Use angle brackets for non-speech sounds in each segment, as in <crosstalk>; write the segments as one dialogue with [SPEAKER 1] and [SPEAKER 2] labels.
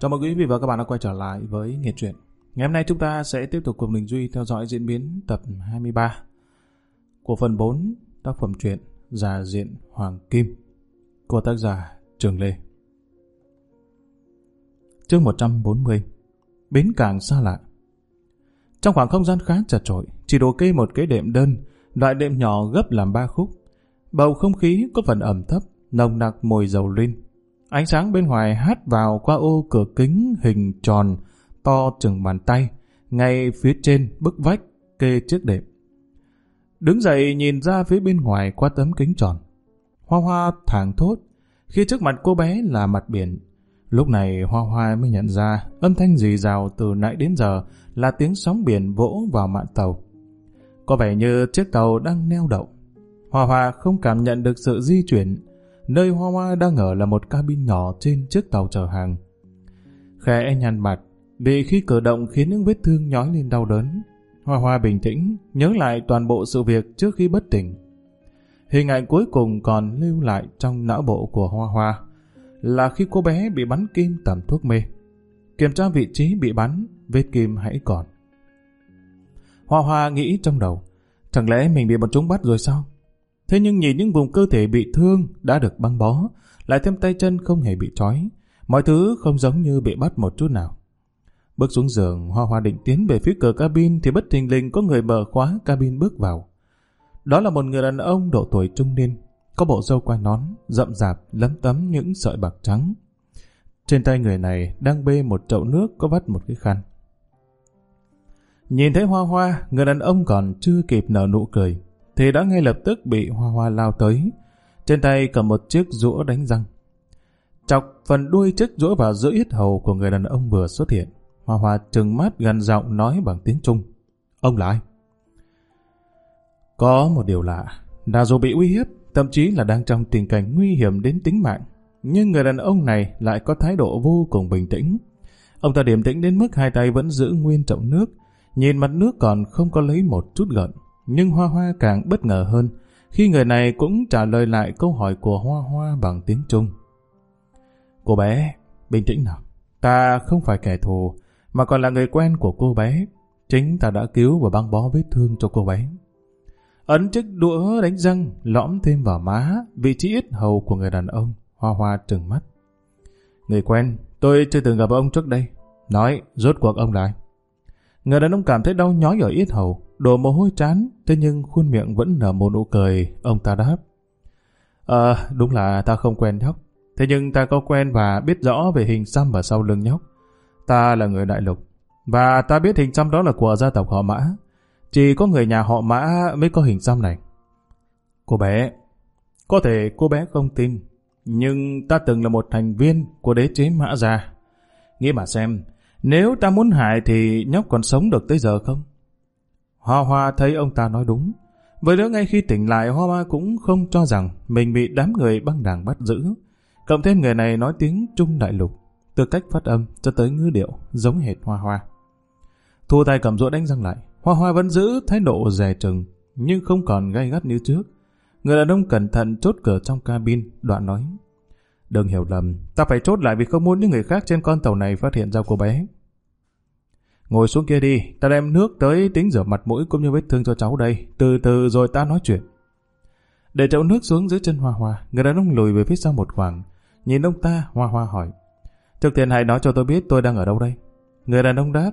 [SPEAKER 1] Chào mừng quý vị và các bạn đã quay trở lại với Nghệ truyện. Ngày hôm nay chúng ta sẽ tiếp tục cùng Đình Duy theo dõi diễn biến tập 23 của phần 4 tác phẩm truyện Già Diện Hoàng Kim của tác giả Trường Lê. Chương 140 Bến Cảng xa lạ Trong khoảng không gian khá chật trội, chỉ đồ kê một cái đệm đơn, loại đệm nhỏ gấp làm ba khúc. Bầu không khí có phần ẩm thấp, nồng nặc mùi dầu linh Ánh sáng bên ngoài hát vào qua ô cửa kính hình tròn to chừng bàn tay, ngay phía trên bức vách kê chiếc đệm. Đứng dậy nhìn ra phía bên ngoài qua tấm kính tròn. Hoa hoa thảng thốt, khi trước mặt cô bé là mặt biển. Lúc này Hoa Hoa mới nhận ra âm thanh rì rào từ nãy đến giờ là tiếng sóng biển vỗ vào mạn tàu. Có vẻ như chiếc tàu đang neo đậu. Hoa Hoa không cảm nhận được sự di chuyển, Nơi Hoa Hoa đang ở là một cabin nhỏ trên chiếc tàu chở hàng. Khẽ e nhăn mặt, vì khi cử động khiến những vết thương nhói lên đau đớn. Hoa Hoa bình tĩnh, nhớ lại toàn bộ sự việc trước khi bất tỉnh. Hình ảnh cuối cùng còn lưu lại trong não bộ của Hoa Hoa là khi cô bé bị bắn kim tầm thuốc mê. Kiểm tra vị trí bị bắn, vết kim hãy còn. Hoa Hoa nghĩ trong đầu, chẳng lẽ mình bị bọn chúng bắt rồi sao? Thế nhưng nhìn những vùng cơ thể bị thương đã được băng bó, lại thêm tay chân không hề bị trói, mọi thứ không giống như bị bắt một chút nào. Bước xuống giường, Hoa Hoa định tiến về phía cửa cabin thì bất thình lình có người mở khóa cabin bước vào. Đó là một người đàn ông độ tuổi trung niên, có bộ râu quai nón, rậm rạp, lấm tấm những sợi bạc trắng. Trên tay người này đang bê một chậu nước có vắt một cái khăn. Nhìn thấy Hoa Hoa, người đàn ông còn chưa kịp nở nụ cười, thì đã ngay lập tức bị Hoa Hoa lao tới. Trên tay cầm một chiếc rũa đánh răng. Chọc phần đuôi chiếc rũa vào giữa yết hầu của người đàn ông vừa xuất hiện. Hoa Hoa trừng mắt gần giọng nói bằng tiếng Trung. Ông là ai? Có một điều lạ, đã dù bị uy hiếp, thậm chí là đang trong tình cảnh nguy hiểm đến tính mạng, nhưng người đàn ông này lại có thái độ vô cùng bình tĩnh. Ông ta điềm tĩnh đến mức hai tay vẫn giữ nguyên trọng nước, nhìn mặt nước còn không có lấy một chút gợn. Nhưng Hoa Hoa càng bất ngờ hơn khi người này cũng trả lời lại câu hỏi của Hoa Hoa bằng tiếng Trung. Cô bé, bình tĩnh nào. Ta không phải kẻ thù, mà còn là người quen của cô bé. Chính ta đã cứu và băng bó vết thương cho cô bé. Ấn chiếc đũa đánh răng, lõm thêm vào má, vị trí ít hầu của người đàn ông. Hoa Hoa trừng mắt. Người quen, tôi chưa từng gặp ông trước đây. Nói, rốt cuộc ông lại. Người đàn ông cảm thấy đau nhói ở yết hầu, đổ mồ hôi trán, thế nhưng khuôn miệng vẫn nở một nụ cười, ông ta đáp. Ờ, đúng là ta không quen nhóc, thế nhưng ta có quen và biết rõ về hình xăm ở sau lưng nhóc. Ta là người đại lục, và ta biết hình xăm đó là của gia tộc họ Mã. Chỉ có người nhà họ Mã mới có hình xăm này. Cô bé, có thể cô bé không tin, nhưng ta từng là một thành viên của đế chế Mã Gia. Nghĩ mà xem, nếu ta muốn hại thì nhóc còn sống được tới giờ không? Hoa Hoa thấy ông ta nói đúng. Với nữa ngay khi tỉnh lại Hoa Hoa cũng không cho rằng mình bị đám người băng đảng bắt giữ. Cộng thêm người này nói tiếng Trung Đại Lục, từ cách phát âm cho tới ngữ điệu giống hệt Hoa Hoa. Thu tay cầm rũa đánh răng lại, Hoa Hoa vẫn giữ thái độ dè chừng, nhưng không còn gay gắt như trước. Người đàn ông cẩn thận chốt cửa trong cabin, đoạn nói. Đừng hiểu lầm, ta phải chốt lại vì không muốn những người khác trên con tàu này phát hiện ra cô bé. Ngồi xuống kia đi, ta đem nước tới tính rửa mặt mũi cũng như vết thương cho cháu đây. Từ từ rồi ta nói chuyện. Để chậu nước xuống dưới chân Hoa Hoa, người đàn ông lùi về phía sau một khoảng. Nhìn ông ta, Hoa Hoa hỏi. Trước tiên hãy nói cho tôi biết tôi đang ở đâu đây. Người đàn ông đáp.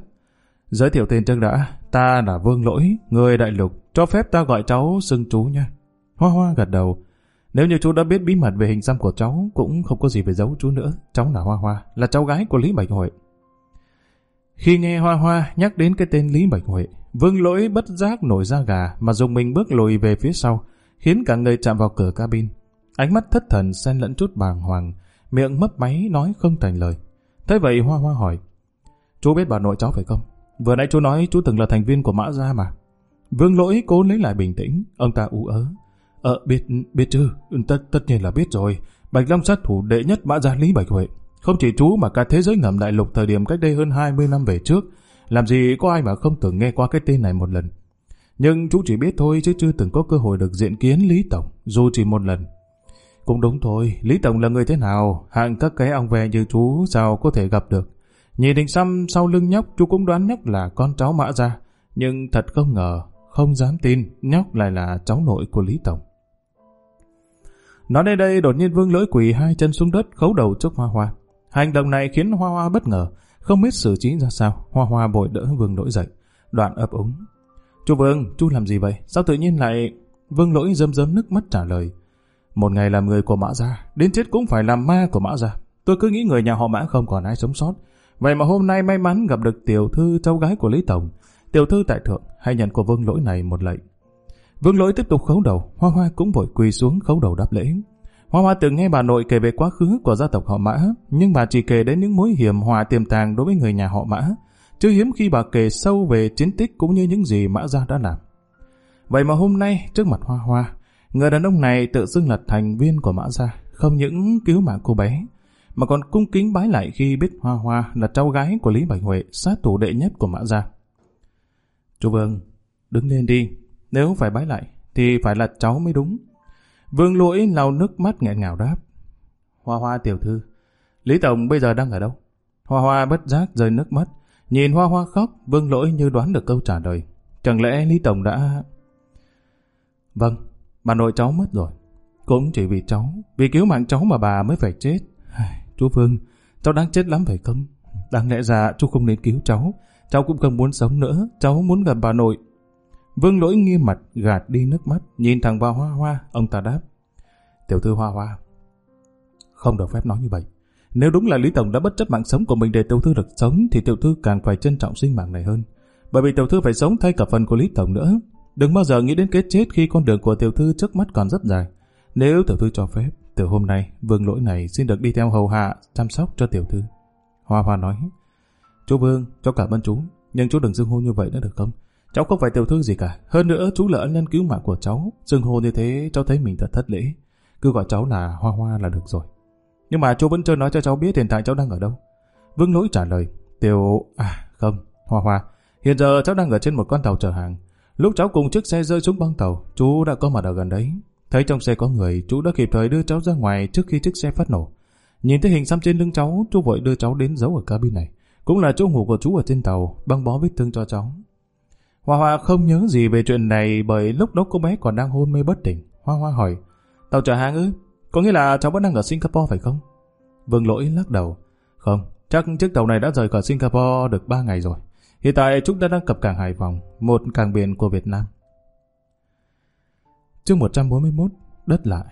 [SPEAKER 1] Giới thiệu tên chân đã, ta là Vương Lỗi, người đại lục, cho phép ta gọi cháu xưng chú nha. Hoa Hoa gật đầu. Nếu như chú đã biết bí mật về hình xăm của cháu, cũng không có gì phải giấu chú nữa. Cháu là Hoa Hoa, là cháu gái của Lý Bạch Hội. Khi nghe Hoa Hoa nhắc đến cái tên Lý Bạch Huệ, Vương Lỗi bất giác nổi da gà mà dùng mình bước lùi về phía sau, khiến cả người chạm vào cửa cabin. Ánh mắt thất thần xen lẫn chút bàng hoàng, miệng mấp máy nói không thành lời. Thế vậy Hoa Hoa hỏi, chú biết bà nội cháu phải không? Vừa nãy chú nói chú từng là thành viên của Mã Gia mà. Vương Lỗi cố lấy lại bình tĩnh, ông ta ú ớ. Ờ, biết, biết chứ, tất, tất nhiên là biết rồi. Bạch Long sát thủ đệ nhất Mã Gia Lý Bạch Huệ. Không chỉ chú mà cả thế giới ngầm đại lục thời điểm cách đây hơn 20 năm về trước, làm gì có ai mà không từng nghe qua cái tên này một lần. Nhưng chú chỉ biết thôi chứ chưa từng có cơ hội được diện kiến Lý Tổng, dù chỉ một lần. Cũng đúng thôi, Lý Tổng là người thế nào, hạng các cái ông về như chú sao có thể gặp được. Nhìn hình xăm sau lưng nhóc, chú cũng đoán nhóc là con cháu Mã Gia. Nhưng thật không ngờ, không dám tin, nhóc lại là cháu nội của Lý Tổng. Nói đến đây, đột nhiên vương lưỡi quỳ hai chân xuống đất, khấu đầu trước Hoa Hoa. Hành động này khiến Hoa Hoa bất ngờ, không biết xử trí ra sao. Hoa Hoa bội đỡ vương lỗi dậy, đoạn ấp úng. Chú Vương, chú làm gì vậy? Sao tự nhiên lại... Vương lỗi dâm dâm nước mắt trả lời. Một ngày làm người của Mã Gia, đến chết cũng phải làm ma của Mã Gia. Tôi cứ nghĩ người nhà họ Mã không còn ai sống sót. Vậy mà hôm nay may mắn gặp được tiểu thư cháu gái của Lý Tổng. Tiểu thư tại thượng, hãy nhận của vương lỗi này một lệnh. Vương lỗi tiếp tục khấu đầu, Hoa Hoa cũng vội quỳ xuống khấu đầu đáp lễ. Hoa Hoa từng nghe bà nội kể về quá khứ của gia tộc họ Mã, nhưng bà chỉ kể đến những mối hiểm họa tiềm tàng đối với người nhà họ Mã, chứ hiếm khi bà kể sâu về chiến tích cũng như những gì Mã gia đã làm. Vậy mà hôm nay, trước mặt Hoa Hoa, người đàn ông này tự xưng là thành viên của Mã gia, không những cứu mạng cô bé, mà còn cung kính bái lại khi biết Hoa Hoa là cháu gái của Lý Bạch Huệ, sát thủ đệ nhất của Mã gia. Chú Vương, đứng lên đi, nếu phải bái lại, thì phải là cháu mới đúng. Vương lỗi lau nước mắt nghẹn ngào đáp. Hoa Hoa tiểu thư, Lý Tổng bây giờ đang ở đâu? Hoa Hoa bất giác rơi nước mắt, nhìn Hoa Hoa khóc, Vương lỗi như đoán được câu trả lời. Chẳng lẽ Lý Tổng đã... Vâng, bà nội cháu mất rồi. Cũng chỉ vì cháu, vì cứu mạng cháu mà bà mới phải chết. Chú Vương, cháu đang chết lắm phải không? Đáng lẽ ra chú không nên cứu cháu. Cháu cũng không muốn sống nữa, cháu muốn gặp bà nội. Vương lỗi nghiêm mặt, gạt đi nước mắt, nhìn thẳng vào Hoa Hoa, ông ta đáp. Tiểu thư Hoa Hoa, không được phép nói như vậy. Nếu đúng là Lý Tổng đã bất chấp mạng sống của mình để tiểu thư được sống, thì tiểu thư càng phải trân trọng sinh mạng này hơn. Bởi vì tiểu thư phải sống thay cả phần của Lý Tổng nữa. Đừng bao giờ nghĩ đến cái chết khi con đường của tiểu thư trước mắt còn rất dài. Nếu tiểu thư cho phép, từ hôm nay, vương lỗi này xin được đi theo hầu hạ, chăm sóc cho tiểu thư. Hoa Hoa nói, Chú Vương, cho cảm ơn chú, nhưng chú đừng dưng hô như vậy nữa được không? Cháu không phải tiểu thư gì cả. Hơn nữa, chú là ân nhân cứu mạng của cháu. Xưng hô như thế, cháu thấy mình thật thất lễ. Cứ gọi cháu là Hoa Hoa là được rồi. Nhưng mà chú vẫn chưa nói cho cháu biết hiện tại cháu đang ở đâu. Vương lỗi trả lời, Tiểu... À, không, Hoa Hoa. Hiện giờ cháu đang ở trên một con tàu chở hàng. Lúc cháu cùng chiếc xe rơi xuống băng tàu, chú đã có mặt ở gần đấy. Thấy trong xe có người, chú đã kịp thời đưa cháu ra ngoài trước khi chiếc xe phát nổ. Nhìn thấy hình xăm trên lưng cháu, chú vội đưa cháu đến giấu ở cabin này. Cũng là chỗ ngủ của chú ở trên tàu, băng bó vết thương cho cháu. Hoa Hoa không nhớ gì về chuyện này bởi lúc đó cô bé còn đang hôn mê bất tỉnh. Hoa Hoa hỏi, tàu chở hàng ư? Có nghĩa là cháu vẫn đang ở Singapore phải không? Vương Lỗi lắc đầu. Không, chắc chiếc tàu này đã rời khỏi Singapore được 3 ngày rồi. Hiện tại chúng ta đang cập cảng Hải Phòng, một cảng biển của Việt Nam. Chương 141, đất lại.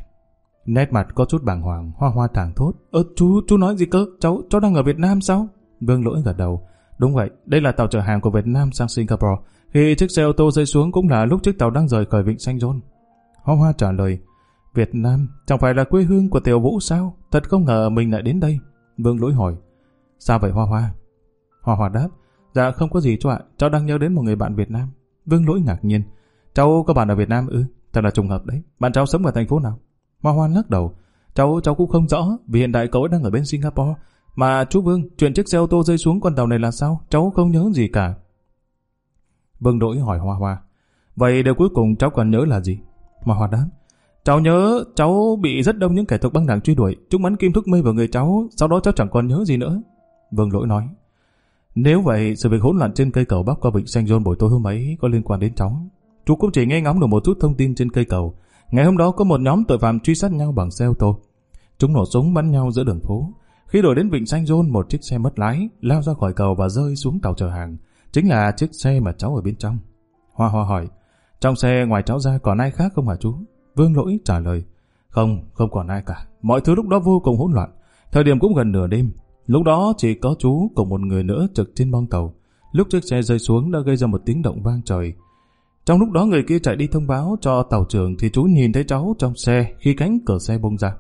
[SPEAKER 1] Nét mặt có chút bàng hoàng, hoa hoa thảng thốt. Ơ chú, chú nói gì cơ? Cháu, cháu đang ở Việt Nam sao? Vương lỗi gật đầu. Đúng vậy, đây là tàu chở hàng của Việt Nam sang Singapore. Khi chiếc xe ô tô rơi xuống cũng là lúc chiếc tàu đang rời khỏi vịnh Xanh Rôn. Hoa hoa trả lời. Việt Nam, chẳng phải là quê hương của Tiểu Vũ sao? Thật không ngờ mình lại đến đây. Vương lỗi hỏi. Sao vậy Hoa Hoa? Hoa Hoa đáp. Dạ không có gì cho ạ, cháu đang nhớ đến một người bạn Việt Nam. Vương lỗi ngạc nhiên. Cháu có bạn ở Việt Nam ư? Thật là trùng hợp đấy. Bạn cháu sống ở thành phố nào? Hoa Hoa lắc đầu. Cháu cháu cũng không rõ vì hiện tại cậu đang ở bên Singapore. Mà chú Vương, chuyện chiếc xe ô tô rơi xuống con tàu này là sao? Cháu không nhớ gì cả. Vương Đỗi hỏi Hoa Hoa. Vậy điều cuối cùng cháu còn nhớ là gì? Hoa Hoa đáp. Cháu nhớ cháu bị rất đông những kẻ thuộc băng đảng truy đuổi. Chúng bắn kim thuốc mê vào người cháu. Sau đó cháu chẳng còn nhớ gì nữa. Vương Lỗi nói. Nếu vậy, sự việc hỗn loạn trên cây cầu bắc qua vịnh Saint John buổi tối hôm ấy có liên quan đến cháu. Chú cũng chỉ nghe ngóng được một chút thông tin trên cây cầu. Ngày hôm đó có một nhóm tội phạm truy sát nhau bằng xe ô tô. Chúng nổ súng bắn nhau giữa đường phố. Khi đổi đến vịnh Saint John, một chiếc xe mất lái, lao ra khỏi cầu và rơi xuống tàu chở hàng. Chính là chiếc xe mà cháu ở bên trong. Hoa Hoa hỏi, trong xe ngoài cháu ra còn ai khác không hả chú? Vương Lỗi trả lời, không, không còn ai cả. Mọi thứ lúc đó vô cùng hỗn loạn. Thời điểm cũng gần nửa đêm. Lúc đó chỉ có chú cùng một người nữa trực trên bong tàu. Lúc chiếc xe rơi xuống đã gây ra một tiếng động vang trời. Trong lúc đó người kia chạy đi thông báo cho tàu trưởng thì chú nhìn thấy cháu trong xe khi cánh cửa xe bung ra.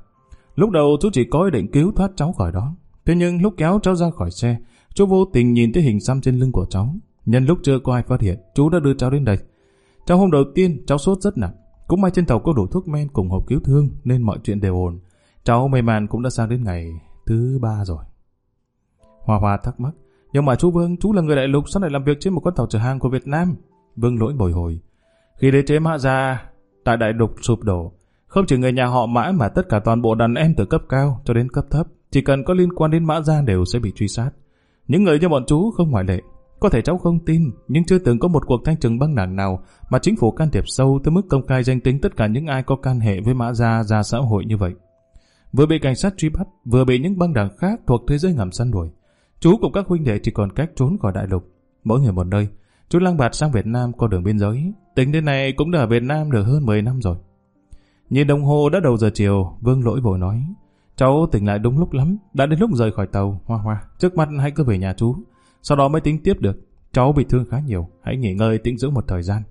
[SPEAKER 1] Lúc đầu chú chỉ có ý định cứu thoát cháu khỏi đó. Thế nhưng lúc kéo cháu ra khỏi xe, chú vô tình nhìn thấy hình xăm trên lưng của cháu. Nhân lúc chưa có ai phát hiện, chú đã đưa cháu đến đây. Trong hôm đầu tiên, cháu sốt rất nặng. Cũng may trên tàu có đủ thuốc men cùng hộp cứu thương nên mọi chuyện đều ổn. Cháu may mắn cũng đã sang đến ngày thứ ba rồi. Hoa Hoa thắc mắc. Nhưng mà chú Vương, chú là người đại lục sao lại làm việc trên một con tàu chở hàng của Việt Nam? Vương lỗi bồi hồi. Khi đế chế mã ra, tại đại lục sụp đổ, không chỉ người nhà họ mã mà tất cả toàn bộ đàn em từ cấp cao cho đến cấp thấp, chỉ cần có liên quan đến mã gia đều sẽ bị truy sát. Những người như bọn chú không ngoại lệ. Có thể cháu không tin, nhưng chưa từng có một cuộc thanh trừng băng đảng nào mà chính phủ can thiệp sâu tới mức công khai danh tính tất cả những ai có can hệ với Mã Gia ra xã hội như vậy. Vừa bị cảnh sát truy bắt, vừa bị những băng đảng khác thuộc thế giới ngầm săn đuổi. Chú cùng các huynh đệ chỉ còn cách trốn khỏi đại lục. Mỗi người một nơi, chú lang bạt sang Việt Nam qua đường biên giới. Tính đến nay cũng đã ở Việt Nam được hơn 10 năm rồi. Nhìn đồng hồ đã đầu giờ chiều, Vương Lỗi vội nói. Cháu tỉnh lại đúng lúc lắm, đã đến lúc rời khỏi tàu, Hoa Hoa. Trước mắt hãy cứ về nhà chú, sau đó mới tính tiếp được. Cháu bị thương khá nhiều, hãy nghỉ ngơi tĩnh dưỡng một thời gian.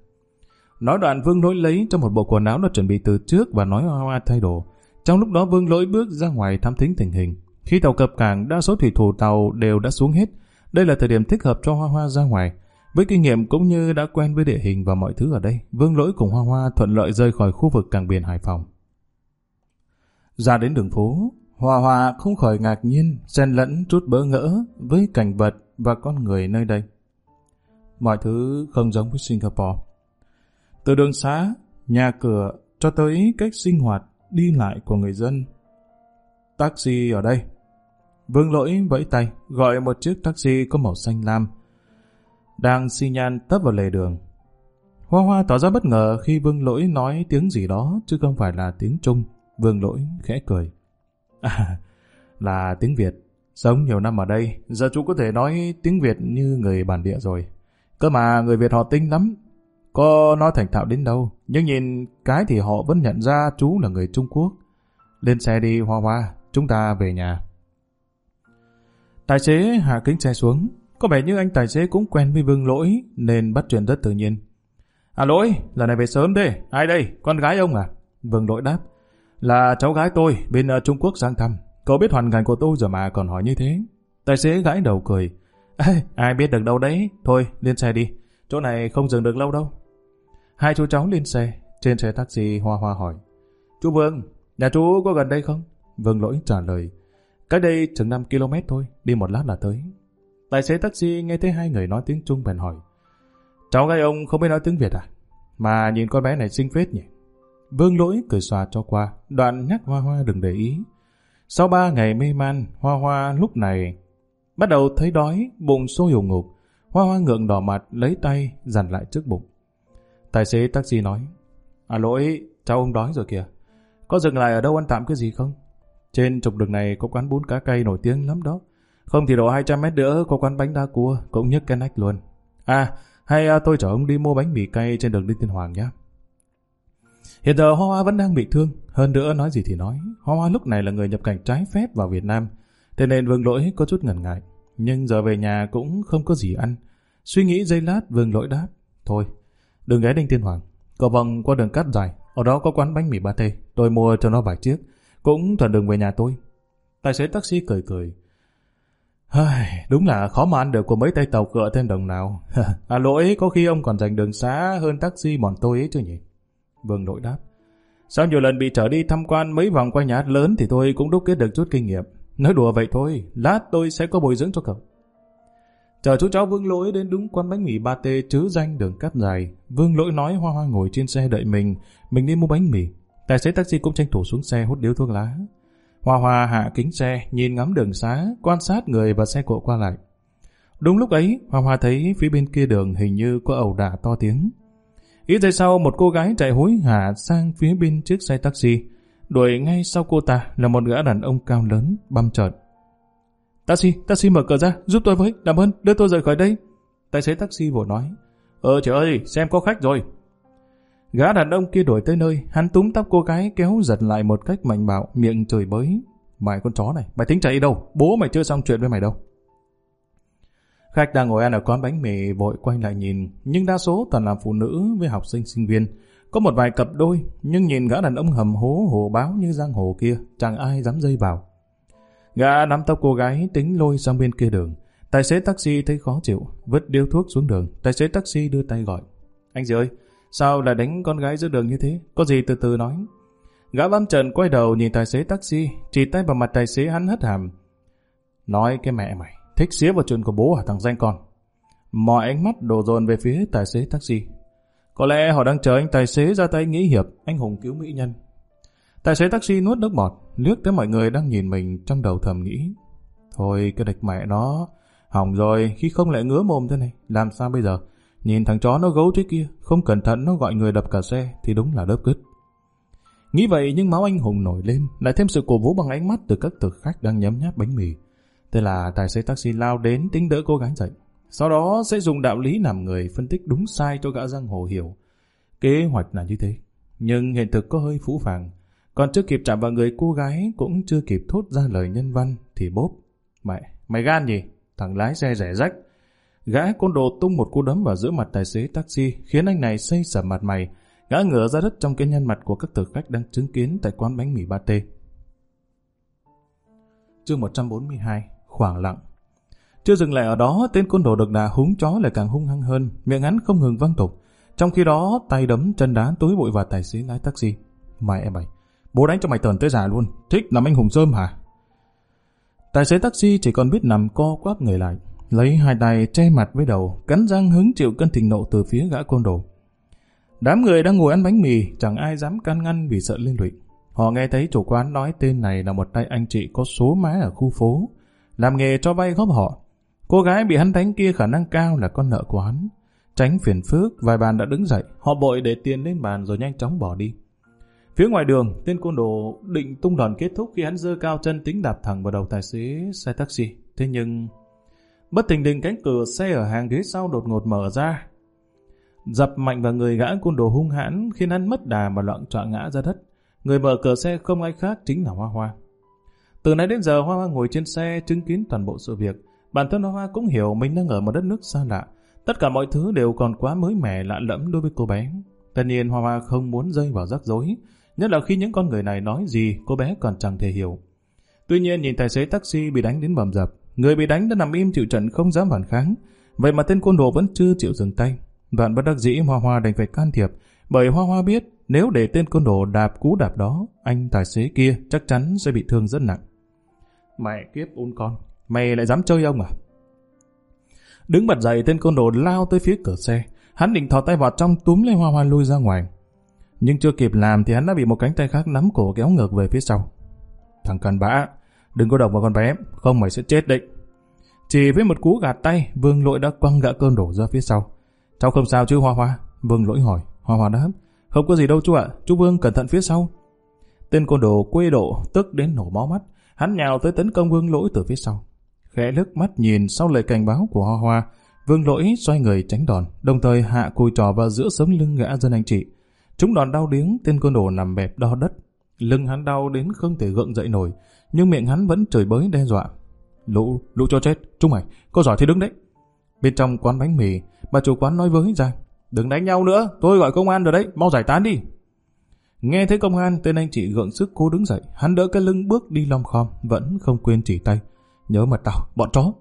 [SPEAKER 1] Nói đoạn Vương Lỗi lấy cho một bộ quần áo đã chuẩn bị từ trước và nói Hoa Hoa thay đồ. Trong lúc đó Vương Lỗi bước ra ngoài thăm thính tình hình. Khi tàu cập cảng, đa số thủy thủ tàu đều đã xuống hết. Đây là thời điểm thích hợp cho Hoa Hoa ra ngoài. Với kinh nghiệm cũng như đã quen với địa hình và mọi thứ ở đây, Vương Lỗi cùng Hoa Hoa thuận lợi rời khỏi khu vực cảng biển Hải Phòng. Ra đến đường phố, Hòa Hòa không khỏi ngạc nhiên, xen lẫn chút bỡ ngỡ với cảnh vật và con người nơi đây. Mọi thứ không giống với Singapore. Từ đường xá, nhà cửa cho tới cách sinh hoạt, đi lại của người dân. Taxi ở đây. Vương lỗi vẫy tay, gọi một chiếc taxi có màu xanh lam. Đang xi nhan tấp vào lề đường. Hoa Hoa tỏ ra bất ngờ khi Vương Lỗi nói tiếng gì đó chứ không phải là tiếng Trung. Vương Lỗi khẽ cười. À, <laughs> là tiếng Việt. Sống nhiều năm ở đây, giờ chú có thể nói tiếng Việt như người bản địa rồi. Cơ mà người Việt họ tinh lắm. Có nói thành thạo đến đâu, nhưng nhìn cái thì họ vẫn nhận ra chú là người Trung Quốc. Lên xe đi Hoa Hoa, chúng ta về nhà. Tài xế hạ kính xe xuống. Có vẻ như anh tài xế cũng quen với Vương Lỗi nên bắt chuyện rất tự nhiên. À lỗi, lần này về sớm đi Ai đây? Con gái ông à? Vương Lỗi đáp. Là cháu gái tôi bên uh, Trung Quốc sang thăm. Cậu biết hoàn cảnh của tôi rồi mà còn hỏi như thế. Tài xế gãi đầu cười. <laughs> Ê, ai biết được đâu đấy. Thôi, lên xe đi. Chỗ này không dừng được lâu đâu. Hai chú cháu lên xe. Trên xe taxi Hoa Hoa hỏi. Chú Vương, nhà chú có gần đây không? Vương Lỗi trả lời. Cách đây chừng 5 km thôi, đi một lát là tới. Tài xế taxi nghe thấy hai người nói tiếng Trung bèn hỏi. Cháu gái ông không biết nói tiếng Việt à? Mà nhìn con bé này xinh phết nhỉ? Vương lỗi cười xòa cho qua, đoạn nhắc Hoa Hoa đừng để ý. Sau ba ngày mê man, Hoa Hoa lúc này bắt đầu thấy đói, bụng sôi hùng ngục. Hoa Hoa ngượng đỏ mặt, lấy tay, dằn lại trước bụng. Tài xế taxi nói, À lỗi, cháu ông đói rồi kìa. Có dừng lại ở đâu ăn tạm cái gì không? Trên trục đường này có quán bún cá cây nổi tiếng lắm đó. Không thì độ 200 mét nữa có quán bánh đa cua, cũng nhức cái nách luôn. À, hay à, tôi chở ông đi mua bánh mì cay trên đường đi Tiên Hoàng nhé. Hiện giờ Hoa Hoa vẫn đang bị thương, hơn nữa nói gì thì nói, Hoa Hoa lúc này là người nhập cảnh trái phép vào Việt Nam, thế nên Vương Lỗi có chút ngần ngại, nhưng giờ về nhà cũng không có gì ăn. Suy nghĩ giây lát Vương Lỗi đáp, thôi, đừng ghé Đinh Tiên Hoàng, cậu vòng qua đường cắt dài, ở đó có quán bánh mì ba tê, tôi mua cho nó vài chiếc, cũng thuận đường về nhà tôi. Tài xế taxi cười cười, Ai, đúng là khó mà ăn được của mấy tay tàu cựa thêm đồng nào. <laughs> à lỗi, có khi ông còn dành đường xá hơn taxi bọn tôi ấy chứ nhỉ? Vương Nội đáp. Sau nhiều lần bị trở đi tham quan mấy vòng quanh nhà hát lớn thì tôi cũng đúc kết được chút kinh nghiệm. Nói đùa vậy thôi, lát tôi sẽ có bồi dưỡng cho cậu. Chờ chú cháu Vương Lỗi đến đúng quán bánh mì ba tê chứ danh đường cắt dài. Vương Lỗi nói Hoa Hoa ngồi trên xe đợi mình, mình đi mua bánh mì. Tài xế taxi cũng tranh thủ xuống xe hút điếu thuốc lá. Hoa Hoa hạ kính xe, nhìn ngắm đường xá, quan sát người và xe cộ qua lại. Đúng lúc ấy, Hoa Hoa thấy phía bên kia đường hình như có ẩu đả to tiếng. Ít giây sau, một cô gái chạy hối hả sang phía bên chiếc xe taxi. Đuổi ngay sau cô ta là một gã đàn ông cao lớn, băm trợn. Taxi, taxi mở cửa ra, giúp tôi với, làm ơn, đưa tôi rời khỏi đây. Tài xế taxi vội nói. Ờ trời ơi, xem có khách rồi. Gã đàn ông kia đuổi tới nơi, hắn túm tóc cô gái kéo giật lại một cách mạnh bạo, miệng chửi bới. Mày con chó này, mày tính chạy đi đâu? Bố mày chưa xong chuyện với mày đâu. Khách đang ngồi ăn ở quán bánh mì vội quay lại nhìn, nhưng đa số toàn là phụ nữ với học sinh sinh viên. Có một vài cặp đôi, nhưng nhìn gã đàn ông hầm hố hồ báo như giang hồ kia, chẳng ai dám dây vào. Gã nắm tóc cô gái tính lôi sang bên kia đường. Tài xế taxi thấy khó chịu, vứt điếu thuốc xuống đường. Tài xế taxi đưa tay gọi. Anh gì ơi, sao lại đánh con gái giữa đường như thế? Có gì từ từ nói. Gã bám trần quay đầu nhìn tài xế taxi, chỉ tay vào mặt tài xế hắn hất hàm. Nói cái mẹ mày, thích xía vào chuyện của bố hả thằng danh con. Mọi ánh mắt đổ dồn về phía tài xế taxi. Có lẽ họ đang chờ anh tài xế ra tay nghĩ hiệp, anh hùng cứu mỹ nhân. Tài xế taxi nuốt nước bọt, liếc tới mọi người đang nhìn mình trong đầu thầm nghĩ. Thôi cái địch mẹ nó, Hỏng rồi, khi không lại ngứa mồm thế này, làm sao bây giờ? Nhìn thằng chó nó gấu thế kia, không cẩn thận nó gọi người đập cả xe thì đúng là đớp cứt. Nghĩ vậy nhưng máu anh hùng nổi lên, lại thêm sự cổ vũ bằng ánh mắt từ các thực khách đang nhấm nháp bánh mì. Thế là tài xế taxi lao đến tính đỡ cô gái dậy. Sau đó sẽ dùng đạo lý làm người phân tích đúng sai cho gã giang hồ hiểu. Kế hoạch là như thế. Nhưng hiện thực có hơi phũ phàng. Còn chưa kịp chạm vào người cô gái cũng chưa kịp thốt ra lời nhân văn thì bốp. Mẹ, mày gan gì? Thằng lái xe rẻ rách. Gã côn đồ tung một cú đấm vào giữa mặt tài xế taxi khiến anh này xây sầm mặt mày. Gã ngửa ra đất trong cái nhân mặt của các thực khách đang chứng kiến tại quán bánh mì ba t Chương 142 Khoảng lặng Chưa dừng lại ở đó, tên côn đồ đực đà húng chó lại càng hung hăng hơn, miệng hắn không ngừng văng tục. Trong khi đó, tay đấm chân đá tối bụi vào tài xế lái taxi. Mày em mày, bố đánh cho mày tờn tới già luôn, thích làm anh hùng sơm hả? Tài xế taxi chỉ còn biết nằm co quắp người lại, lấy hai tay che mặt với đầu, cắn răng hứng chịu cơn thịnh nộ từ phía gã côn đồ. Đám người đang ngồi ăn bánh mì, chẳng ai dám can ngăn vì sợ liên lụy. Họ nghe thấy chủ quán nói tên này là một tay anh chị có số má ở khu phố, làm nghề cho vay góp họ. Cô gái bị hắn đánh kia khả năng cao là con nợ của hắn. Tránh phiền phước, vài bàn đã đứng dậy, họ bội để tiền lên bàn rồi nhanh chóng bỏ đi. Phía ngoài đường, tên côn đồ định tung đòn kết thúc khi hắn dơ cao chân tính đạp thẳng vào đầu tài xế xe taxi. Thế nhưng... Bất tình đình cánh cửa xe ở hàng ghế sau đột ngột mở ra. Dập mạnh vào người gã côn đồ hung hãn khiến hắn mất đà mà loạn trọa ngã ra đất. Người mở cửa xe không ai khác chính là Hoa Hoa. Từ nãy đến giờ Hoa Hoa ngồi trên xe chứng kiến toàn bộ sự việc. Bản thân Hoa Hoa cũng hiểu mình đang ở một đất nước xa lạ. Tất cả mọi thứ đều còn quá mới mẻ lạ lẫm đối với cô bé. Tất nhiên Hoa Hoa không muốn rơi vào rắc rối. Nhất là khi những con người này nói gì cô bé còn chẳng thể hiểu. Tuy nhiên nhìn tài xế taxi bị đánh đến bầm dập. Người bị đánh đã nằm im chịu trận không dám phản kháng. Vậy mà tên côn đồ vẫn chưa chịu dừng tay. Đoạn bất đắc dĩ Hoa Hoa đành phải can thiệp. Bởi Hoa Hoa biết nếu để tên côn đồ đạp cú đạp đó, anh tài xế kia chắc chắn sẽ bị thương rất nặng. Mẹ kiếp ôn con, mày lại dám chơi ông à? Đứng bật dậy tên côn đồ lao tới phía cửa xe. Hắn định thò tay vào trong túm lấy hoa hoa lui ra ngoài. Nhưng chưa kịp làm thì hắn đã bị một cánh tay khác nắm cổ kéo ngược về phía sau. Thằng cần bã, đừng có động vào con bé, không mày sẽ chết đấy. Chỉ với một cú gạt tay, vương lỗi đã quăng gã cơn đổ ra phía sau. Cháu không sao chứ Hoa Hoa? Vương lỗi hỏi. Hoa Hoa đáp. Không có gì đâu chú ạ, chú Vương cẩn thận phía sau. Tên côn đồ quê độ, tức đến nổ máu mắt. Hắn nhào tới tấn công Vương lỗi từ phía sau. Khẽ lướt mắt nhìn sau lời cảnh báo của Hoa Hoa, Vương lỗi xoay người tránh đòn, đồng thời hạ cùi trò vào giữa sống lưng gã dân anh chị. Chúng đòn đau điếng, tên côn đồ nằm bẹp đo đất. Lưng hắn đau đến không thể gượng dậy nổi, nhưng miệng hắn vẫn chửi bới đe dọa. Lũ, lũ cho chết, chúng mày, có giỏi thì đứng đấy. Bên trong quán bánh mì, bà chủ quán nói với ra, đừng đánh nhau nữa, tôi gọi công an rồi đấy, mau giải tán đi. Nghe thấy công an, tên anh chị gượng sức cố đứng dậy, hắn đỡ cái lưng bước đi lom khom, vẫn không quên chỉ tay. Nhớ mặt tao, bọn chó.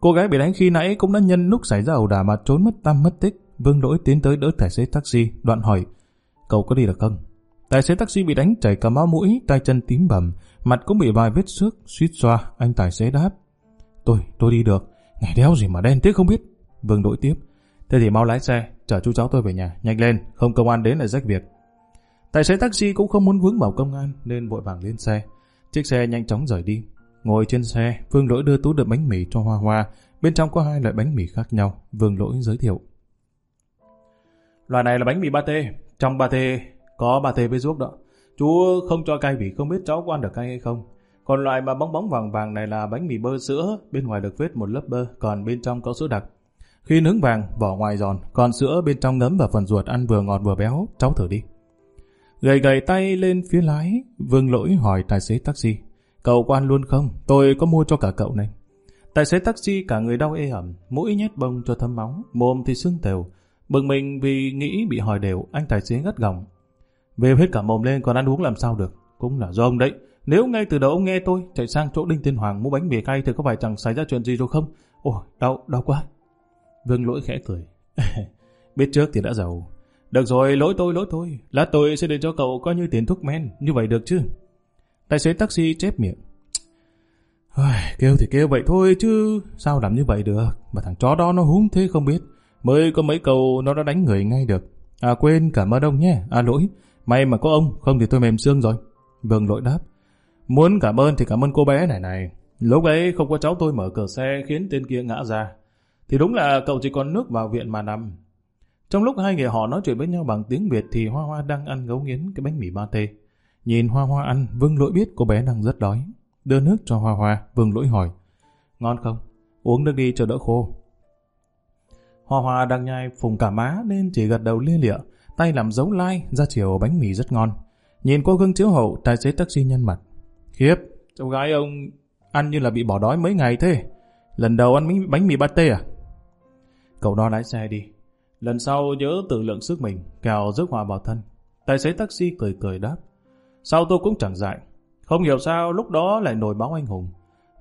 [SPEAKER 1] Cô gái bị đánh khi nãy cũng đã nhân lúc xảy ra ẩu đả mà trốn mất tâm mất tích. Vương lỗi tiến tới đỡ tài xế taxi, đoạn hỏi, cậu có đi được không? Tài xế taxi bị đánh chảy cả máu mũi, tay chân tím bầm, mặt cũng bị vài vết xước, suýt xoa, anh tài xế đáp. Tôi, tôi đi được, ngày đéo gì mà đen tiếc không biết. Vương đổi tiếp, thế thì mau lái xe, chở chú cháu tôi về nhà, nhanh lên, không công an đến lại rách việc. Tài xế taxi cũng không muốn vướng vào công an nên vội vàng lên xe. Chiếc xe nhanh chóng rời đi. Ngồi trên xe, Vương Lỗi đưa túi đựng bánh mì cho Hoa Hoa. Bên trong có hai loại bánh mì khác nhau. Vương Lỗi giới thiệu. Loại này là bánh mì ba t Trong ba t có ba t với ruốc đó. Chú không cho cay vì không biết cháu có ăn được cay hay không. Còn loại mà bóng bóng vàng vàng này là bánh mì bơ sữa. Bên ngoài được vết một lớp bơ, còn bên trong có sữa đặc. Khi nướng vàng, vỏ ngoài giòn, còn sữa bên trong ngấm vào phần ruột ăn vừa ngọt vừa béo. Cháu thử đi. Gầy gầy tay lên phía lái, Vương Lỗi hỏi tài xế taxi. Cậu quan luôn không? Tôi có mua cho cả cậu này. Tài xế taxi cả người đau ê ẩm, mũi nhét bông cho thấm máu, mồm thì sưng tều. Bực mình vì nghĩ bị hỏi đều, anh tài xế gắt gỏng. Về hết cả mồm lên còn ăn uống làm sao được. Cũng là do ông đấy. Nếu ngay từ đầu ông nghe tôi chạy sang chỗ Đinh Tiên Hoàng mua bánh mì cay thì có phải chẳng xảy ra chuyện gì rồi không? Ôi, đau, đau quá. Vương lỗi khẽ cười. <laughs> Biết trước thì đã giàu. Được rồi, lỗi tôi, lỗi tôi. Lát tôi sẽ để cho cậu coi như tiền thuốc men. Như vậy được chứ? Tài xế taxi chép miệng. kêu thì kêu vậy thôi chứ sao làm như vậy được. Mà thằng chó đó nó húng thế không biết. Mới có mấy câu nó đã đánh người ngay được. À quên cảm ơn ông nhé. À lỗi. May mà có ông, không thì tôi mềm xương rồi. Vương lỗi đáp. Muốn cảm ơn thì cảm ơn cô bé này này. Lúc ấy không có cháu tôi mở cửa xe khiến tên kia ngã ra. Thì đúng là cậu chỉ còn nước vào viện mà nằm. Trong lúc hai người họ nói chuyện với nhau bằng tiếng Việt thì Hoa Hoa đang ăn gấu nghiến cái bánh mì ba tê. Nhìn Hoa Hoa ăn, Vương Lỗi biết cô bé đang rất đói. Đưa nước cho Hoa Hoa, Vương Lỗi hỏi. Ngon không? Uống nước đi cho đỡ khô. Hoa Hoa đang nhai phùng cả má nên chỉ gật đầu lia lịa, tay làm dấu lai ra chiều bánh mì rất ngon. Nhìn qua gương chiếu hậu, tài xế taxi nhân mặt. Khiếp, cháu gái ông ăn như là bị bỏ đói mấy ngày thế. Lần đầu ăn bánh, bánh mì tê à? Cậu đo lái xe đi. Lần sau nhớ tự lượng sức mình, kèo rước hòa vào thân. Tài xế taxi cười cười đáp. Sau tôi cũng chẳng dại. Không hiểu sao lúc đó lại nổi báo anh hùng.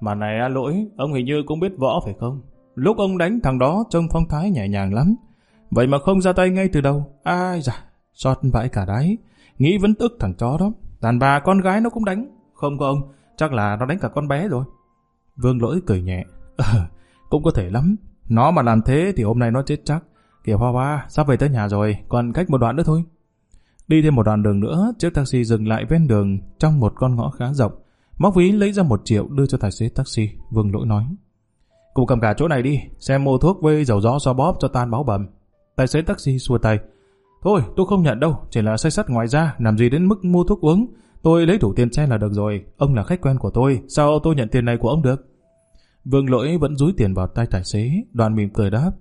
[SPEAKER 1] Mà này à, lỗi, ông hình như cũng biết võ phải không? Lúc ông đánh thằng đó trông phong thái nhẹ nhàng lắm. Vậy mà không ra tay ngay từ đầu. Ai da, xót vãi cả đáy. Nghĩ vẫn tức thằng chó đó. Đàn bà con gái nó cũng đánh. Không có ông, chắc là nó đánh cả con bé rồi. Vương lỗi cười nhẹ. <laughs> Ờ, cũng có thể lắm. Nó mà làm thế thì hôm nay nó chết chắc. Kìa Hoa Hoa, sắp về tới nhà rồi, còn cách một đoạn nữa thôi. Đi thêm một đoạn đường nữa, chiếc taxi dừng lại ven đường trong một con ngõ khá rộng. Móc ví lấy ra một triệu đưa cho tài xế taxi, Vương Lỗi nói. Cụ cầm cả chỗ này đi, xem mua thuốc với dầu gió xoa bóp cho tan máu bầm. Tài xế taxi xua tay. Thôi, tôi không nhận đâu, chỉ là say sắt ngoài ra, làm gì đến mức mua thuốc uống. Tôi lấy đủ tiền xe là được rồi, ông là khách quen của tôi, sao tôi nhận tiền này của ông được? Vương lỗi vẫn rúi tiền vào tay tài xế, đoàn mỉm cười đáp.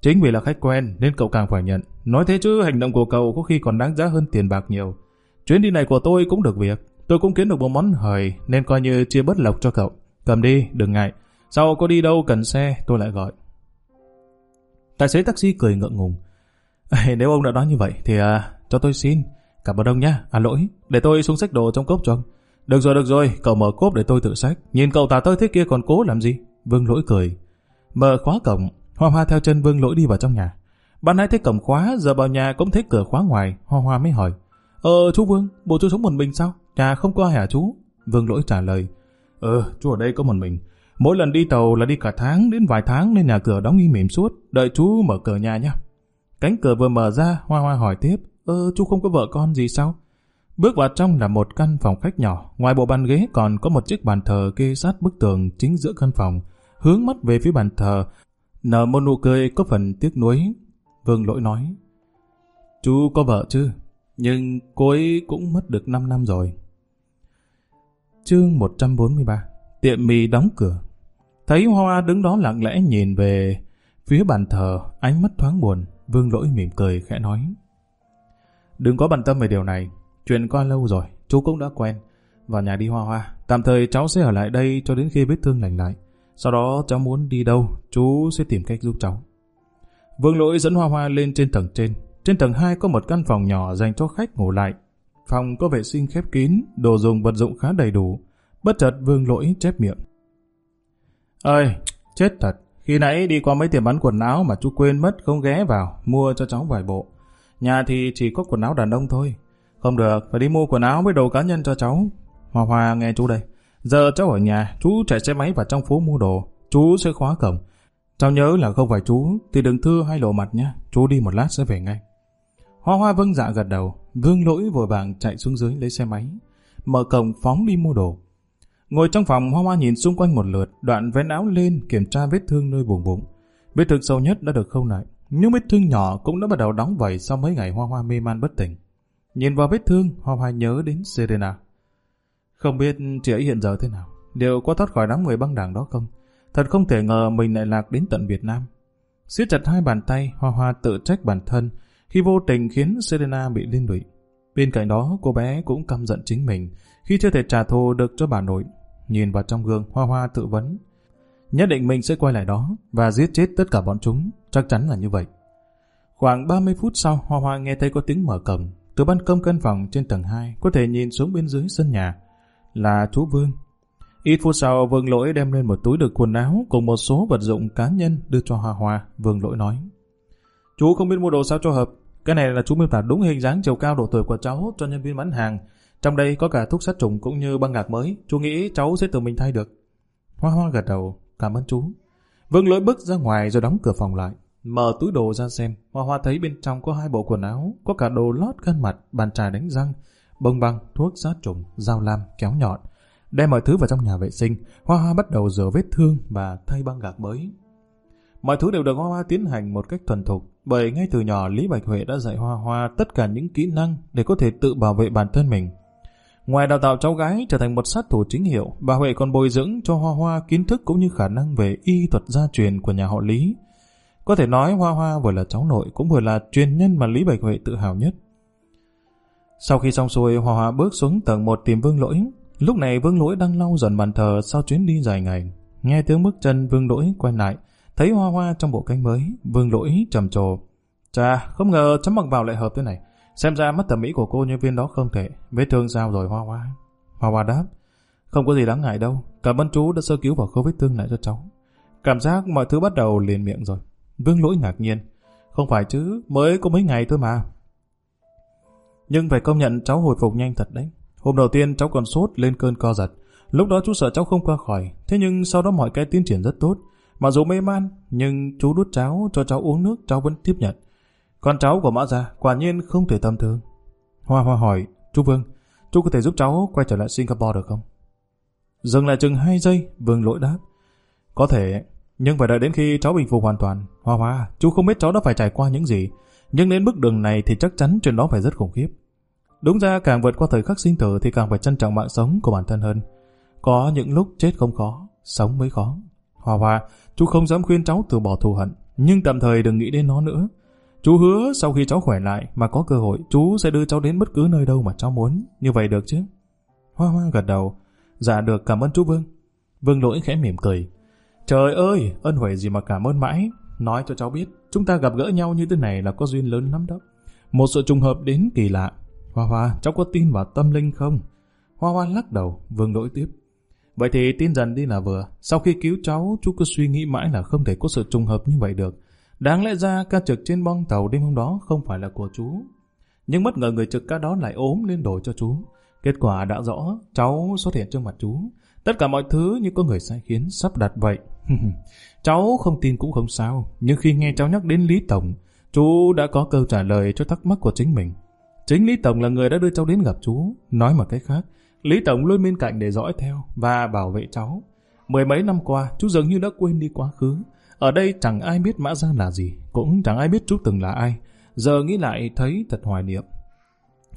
[SPEAKER 1] Chính vì là khách quen nên cậu càng phải nhận. Nói thế chứ hành động của cậu có khi còn đáng giá hơn tiền bạc nhiều. Chuyến đi này của tôi cũng được việc. Tôi cũng kiếm được một món hời nên coi như chia bất lộc cho cậu. Cầm đi, đừng ngại. Sau có đi đâu cần xe tôi lại gọi. Tài xế taxi cười ngượng ngùng. <laughs> Nếu ông đã nói như vậy thì à, cho tôi xin. Cảm ơn ông nhé. À lỗi, để tôi xuống sách đồ trong cốp cho ông. Được rồi, được rồi, cậu mở cốp để tôi tự sách Nhìn cậu tà tơi thế kia còn cố làm gì? Vương lỗi cười. Mở khóa cổng, Hoa Hoa theo chân Vương lỗi đi vào trong nhà. Ban nãy thấy cổng khóa, giờ vào nhà cũng thấy cửa khóa ngoài. Hoa Hoa mới hỏi. Ờ, chú Vương, bộ chú sống một mình sao? Nhà không có ai hả chú? Vương lỗi trả lời. Ờ, chú ở đây có một mình. Mỗi lần đi tàu là đi cả tháng đến vài tháng nên nhà cửa đóng im mỉm suốt. Đợi chú mở cửa nhà nhé. Cánh cửa vừa mở ra, Hoa Hoa hỏi tiếp. Ơ, chú không có vợ con gì sao? Bước vào trong là một căn phòng khách nhỏ. Ngoài bộ bàn ghế còn có một chiếc bàn thờ kê sát bức tường chính giữa căn phòng. Hướng mắt về phía bàn thờ, nở một nụ cười có phần tiếc nuối. Vương lỗi nói. Chú có vợ chứ? Nhưng cô ấy cũng mất được 5 năm rồi. Chương 143 Tiệm mì đóng cửa Thấy Hoa đứng đó lặng lẽ nhìn về phía bàn thờ, ánh mắt thoáng buồn, vương lỗi mỉm cười khẽ nói. Đừng có bận tâm về điều này, chuyện qua lâu rồi, chú cũng đã quen. Vào nhà đi Hoa Hoa, tạm thời cháu sẽ ở lại đây cho đến khi vết thương lành lại. Sau đó cháu muốn đi đâu, chú sẽ tìm cách giúp cháu. Vương lỗi dẫn Hoa Hoa lên trên tầng trên. Trên tầng 2 có một căn phòng nhỏ dành cho khách ngủ lại. Phòng có vệ sinh khép kín, đồ dùng vật dụng khá đầy đủ. Bất chợt vương lỗi chép miệng. Ơi, chết thật. Khi nãy đi qua mấy tiệm bán quần áo mà chú quên mất không ghé vào, mua cho cháu vài bộ. Nhà thì chỉ có quần áo đàn ông thôi. Không được, phải đi mua quần áo với đồ cá nhân cho cháu. Hoa Hoa nghe chú đây. Giờ cháu ở nhà, chú chạy xe máy vào trong phố mua đồ. Chú sẽ khóa cổng. Cháu nhớ là không phải chú, thì đừng thưa hay lộ mặt nhé. Chú đi một lát sẽ về ngay. Hoa Hoa vâng dạ gật đầu. Vương lỗi vội vàng chạy xuống dưới lấy xe máy. Mở cổng phóng đi mua đồ. Ngồi trong phòng, Hoa Hoa nhìn xung quanh một lượt, đoạn vén áo lên kiểm tra vết thương nơi vùng bụng. Vết thương sâu nhất đã được khâu lại, nhưng vết thương nhỏ cũng đã bắt đầu đóng vẩy sau mấy ngày Hoa Hoa mê man bất tỉnh. Nhìn vào vết thương, Hoa Hoa nhớ đến Serena. Không biết chị ấy hiện giờ thế nào, liệu có thoát khỏi đám người băng đảng đó không? Thật không thể ngờ mình lại lạc đến tận Việt Nam. siết chặt hai bàn tay, Hoa Hoa tự trách bản thân khi vô tình khiến Serena bị liên lụy. Bên cạnh đó, cô bé cũng căm giận chính mình khi chưa thể trả thù được cho bà nội Nhìn vào trong gương, Hoa Hoa tự vấn. Nhất định mình sẽ quay lại đó và giết chết tất cả bọn chúng, chắc chắn là như vậy. Khoảng 30 phút sau, Hoa Hoa nghe thấy có tiếng mở cổng. Từ ban công căn phòng trên tầng 2, có thể nhìn xuống bên dưới sân nhà. Là chú Vương. Ít phút sau, Vương Lỗi đem lên một túi đựng quần áo cùng một số vật dụng cá nhân đưa cho Hoa Hoa. Vương Lỗi nói. Chú không biết mua đồ sao cho hợp. Cái này là chú miêu tả đúng hình dáng chiều cao độ tuổi của cháu cho nhân viên bán hàng. Trong đây có cả thuốc sát trùng cũng như băng gạc mới. Chú nghĩ cháu sẽ tự mình thay được. Hoa hoa gật đầu. Cảm ơn chú. Vương lỗi bước ra ngoài rồi đóng cửa phòng lại. Mở túi đồ ra xem. Hoa hoa thấy bên trong có hai bộ quần áo. Có cả đồ lót khăn mặt, bàn trà đánh răng, bông băng, thuốc sát trùng, dao lam, kéo nhọn. Đem mọi thứ vào trong nhà vệ sinh, Hoa Hoa bắt đầu rửa vết thương và thay băng gạc mới. Mọi thứ đều được Hoa Hoa tiến hành một cách thuần thục, bởi ngay từ nhỏ Lý Bạch Huệ đã dạy Hoa Hoa tất cả những kỹ năng để có thể tự bảo vệ bản thân mình. Ngoài đào tạo cháu gái trở thành một sát thủ chính hiệu, bà Huệ còn bồi dưỡng cho Hoa Hoa kiến thức cũng như khả năng về y thuật gia truyền của nhà họ Lý. Có thể nói Hoa Hoa vừa là cháu nội cũng vừa là truyền nhân mà Lý Bạch Huệ tự hào nhất. Sau khi xong xuôi, Hoa Hoa bước xuống tầng 1 tìm Vương Lỗi. Lúc này Vương Lỗi đang lau dần bàn thờ sau chuyến đi dài ngày. Nghe tiếng bước chân Vương Lỗi quay lại, thấy Hoa Hoa trong bộ cánh mới, Vương Lỗi trầm trồ. Chà, không ngờ chấm mặc vào lại hợp thế này. Xem ra mắt thẩm mỹ của cô nhân viên đó không thể. Vết thương sao rồi Hoa Hoa? Hoa Hoa đáp. Không có gì đáng ngại đâu. Cảm ơn chú đã sơ cứu và khâu vết thương lại cho cháu. Cảm giác mọi thứ bắt đầu liền miệng rồi. Vương lỗi ngạc nhiên. Không phải chứ, mới có mấy ngày thôi mà. Nhưng phải công nhận cháu hồi phục nhanh thật đấy. Hôm đầu tiên cháu còn sốt lên cơn co giật. Lúc đó chú sợ cháu không qua khỏi. Thế nhưng sau đó mọi cái tiến triển rất tốt. Mặc dù mê man, nhưng chú đút cháu cho cháu uống nước cháu vẫn tiếp nhận. Con cháu của Mã Gia quả nhiên không thể tâm thương. Hoa Hoa hỏi, chú Vương, chú có thể giúp cháu quay trở lại Singapore được không? Dừng lại chừng 2 giây, Vương lỗi đáp. Có thể, nhưng phải đợi đến khi cháu bình phục hoàn toàn. Hoa Hoa, chú không biết cháu đã phải trải qua những gì. Nhưng đến bước đường này thì chắc chắn chuyện đó phải rất khủng khiếp. Đúng ra càng vượt qua thời khắc sinh tử thì càng phải trân trọng mạng sống của bản thân hơn. Có những lúc chết không khó, sống mới khó. Hoa Hoa, chú không dám khuyên cháu từ bỏ thù hận, nhưng tạm thời đừng nghĩ đến nó nữa. Chú hứa sau khi cháu khỏe lại mà có cơ hội chú sẽ đưa cháu đến bất cứ nơi đâu mà cháu muốn. Như vậy được chứ? Hoa Hoa gật đầu. Dạ được cảm ơn chú Vương. Vương lỗi khẽ mỉm cười. Trời ơi, ân huệ gì mà cảm ơn mãi. Nói cho cháu biết, chúng ta gặp gỡ nhau như thế này là có duyên lớn lắm đó. Một sự trùng hợp đến kỳ lạ. Hoa Hoa, cháu có tin vào tâm linh không? Hoa Hoa lắc đầu, Vương lỗi tiếp. Vậy thì tin dần đi là vừa. Sau khi cứu cháu, chú cứ suy nghĩ mãi là không thể có sự trùng hợp như vậy được. Đáng lẽ ra ca trực trên bong tàu đêm hôm đó không phải là của chú. Nhưng bất ngờ người trực ca đó lại ốm lên đổi cho chú. Kết quả đã rõ, cháu xuất hiện trước mặt chú. Tất cả mọi thứ như có người sai khiến sắp đặt vậy. <laughs> cháu không tin cũng không sao, nhưng khi nghe cháu nhắc đến Lý Tổng, chú đã có câu trả lời cho thắc mắc của chính mình. Chính Lý Tổng là người đã đưa cháu đến gặp chú. Nói một cách khác, Lý Tổng luôn bên cạnh để dõi theo và bảo vệ cháu. Mười mấy năm qua, chú dường như đã quên đi quá khứ. Ở đây chẳng ai biết Mã Gia là gì, cũng chẳng ai biết chú từng là ai. Giờ nghĩ lại thấy thật hoài niệm.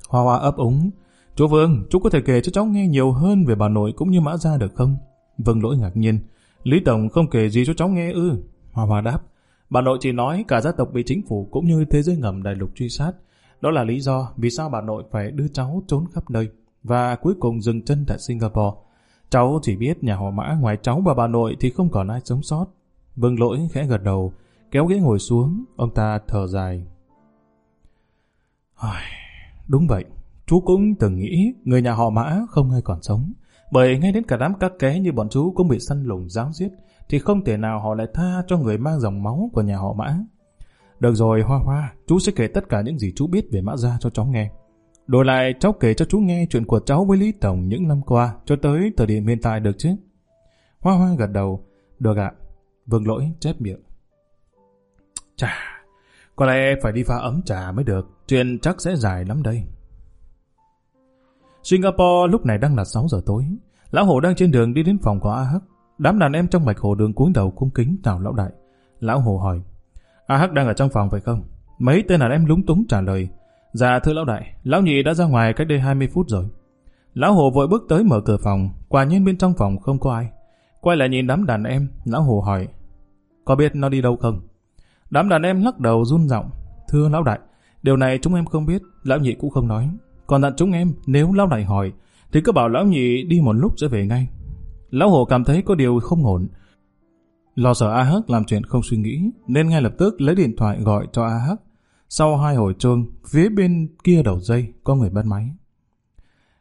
[SPEAKER 1] Hoa hoa ấp úng. Chú Vương, chú có thể kể cho cháu nghe nhiều hơn về bà nội cũng như Mã Gia được không? Vương lỗi ngạc nhiên. Lý Tổng không kể gì cho cháu nghe ư. Hoa hoa đáp. Bà nội chỉ nói cả gia tộc bị chính phủ cũng như thế giới ngầm đại lục truy sát. Đó là lý do vì sao bà nội phải đưa cháu trốn khắp nơi và cuối cùng dừng chân tại Singapore. Cháu chỉ biết nhà họ mã ngoài cháu và bà nội thì không còn ai sống sót. Vương lỗi khẽ gật đầu, kéo ghế ngồi xuống, ông ta thở dài. Đúng vậy, chú cũng từng nghĩ người nhà họ mã không ai còn sống. Bởi ngay đến cả đám các ké như bọn chú cũng bị săn lùng giáo giết, thì không thể nào họ lại tha cho người mang dòng máu của nhà họ mã. Được rồi, Hoa Hoa, chú sẽ kể tất cả những gì chú biết về mã gia cho cháu nghe. Đổi lại, cháu kể cho chú nghe chuyện của cháu với Lý Tổng những năm qua, cho tới thời điểm hiện tại được chứ? Hoa Hoa gật đầu. Được ạ. Vương lỗi chép miệng. Chà, có lẽ phải đi pha ấm trà mới được. Chuyện chắc sẽ dài lắm đây. Singapore lúc này đang là 6 giờ tối. Lão Hồ đang trên đường đi đến phòng của A Hắc. Đám đàn em trong bạch hồ đường cúi đầu cung kính chào lão đại. Lão Hồ hỏi. A Hắc đang ở trong phòng phải không? Mấy tên đàn em lúng túng trả lời. Dạ thưa lão đại, lão nhị đã ra ngoài cách đây 20 phút rồi. Lão Hồ vội bước tới mở cửa phòng, quả nhiên bên trong phòng không có ai. Quay lại nhìn đám đàn em, lão Hồ hỏi. Có biết nó đi đâu không? Đám đàn em lắc đầu run giọng. Thưa lão đại, điều này chúng em không biết, lão nhị cũng không nói. Còn dặn chúng em, nếu lão đại hỏi, thì cứ bảo lão nhị đi một lúc sẽ về ngay. Lão Hồ cảm thấy có điều không ổn. Lo sợ A Hắc làm chuyện không suy nghĩ, nên ngay lập tức lấy điện thoại gọi cho A Hắc. Sau hai hồi chuông, phía bên kia đầu dây có người bắt máy.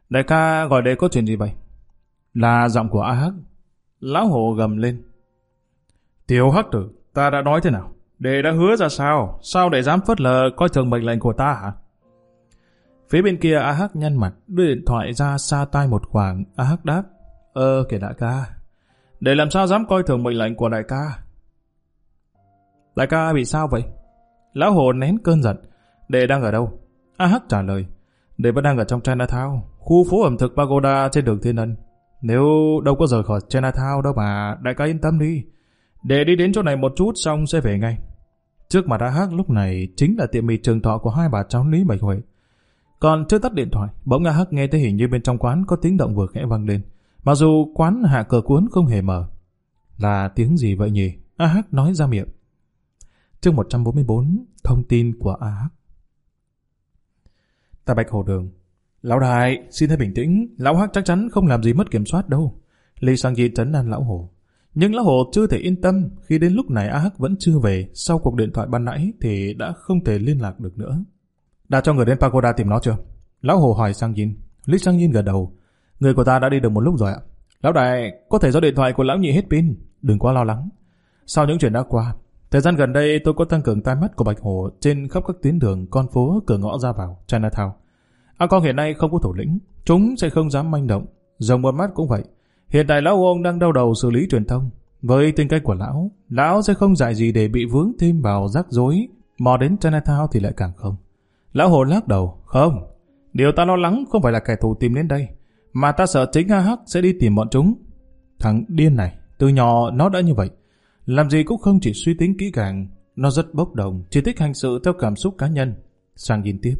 [SPEAKER 1] Đại ca gọi đây có chuyện gì vậy? Là giọng của A Hắc. Lão Hồ gầm lên. Tiểu Hắc tử, ta đã nói thế nào? Đệ đã hứa ra sao? Sao để dám phớt lờ coi thường mệnh lệnh của ta hả? Phía bên kia A Hắc nhăn mặt, đưa điện thoại ra xa tai một khoảng. A Hắc đáp, ờ, Ơ kìa đại ca, để làm sao dám coi thường mệnh lệnh của đại ca? Đại ca bị sao vậy? Lão Hồ nén cơn giận. Đệ đang ở đâu? A Hắc trả lời. Đệ vẫn đang ở trong Chinatown, khu phố ẩm thực Pagoda trên đường Thiên Ân. Nếu đâu có rời khỏi Chinatown đâu mà, đại ca yên tâm đi. Để đi đến chỗ này một chút xong sẽ về ngay. Trước mặt A Hắc lúc này chính là tiệm mì trường thọ của hai bà cháu Lý Bạch Huệ. Còn chưa tắt điện thoại, bỗng A Hắc nghe thấy hình như bên trong quán có tiếng động vừa khẽ vang lên. Mặc dù quán hạ cờ cuốn không hề mở. Là tiếng gì vậy nhỉ? A Hắc nói ra miệng. Chương 144, thông tin của A Hắc. Ta Bạch Hồ Đường. Lão đại, xin hãy bình tĩnh, lão Hắc chắc chắn không làm gì mất kiểm soát đâu. Lý Sang Di trấn an lão Hồ. Nhưng lão Hồ chưa thể yên tâm khi đến lúc này A Hắc vẫn chưa về, sau cuộc điện thoại ban nãy thì đã không thể liên lạc được nữa. Đã cho người đến Pagoda tìm nó chưa? Lão Hồ hỏi Sang Yin. Lý Sang Yin gật đầu. Người của ta đã đi được một lúc rồi ạ. Lão đại, có thể do điện thoại của lão nhị hết pin. Đừng quá lo lắng. Sau những chuyện đã qua, thời gian gần đây tôi có tăng cường tai mắt của Bạch Hồ trên khắp các tuyến đường, con phố, cửa ngõ ra vào, Chinatown. A con hiện nay không có thủ lĩnh, chúng sẽ không dám manh động. Dòng một mắt cũng vậy. Hiện tại lão ông đang đau đầu xử lý truyền thông. Với tính cách của lão, lão sẽ không dại gì để bị vướng thêm vào rắc rối, mò đến Chinatown thì lại càng không. Lão Hồ lắc đầu, không. Điều ta lo lắng không phải là kẻ thù tìm đến đây, mà ta sợ chính A Hắc sẽ đi tìm bọn chúng. Thằng điên này, từ nhỏ nó đã như vậy. Làm gì cũng không chỉ suy tính kỹ càng, nó rất bốc đồng, chỉ thích hành sự theo cảm xúc cá nhân. Sang nhìn tiếp.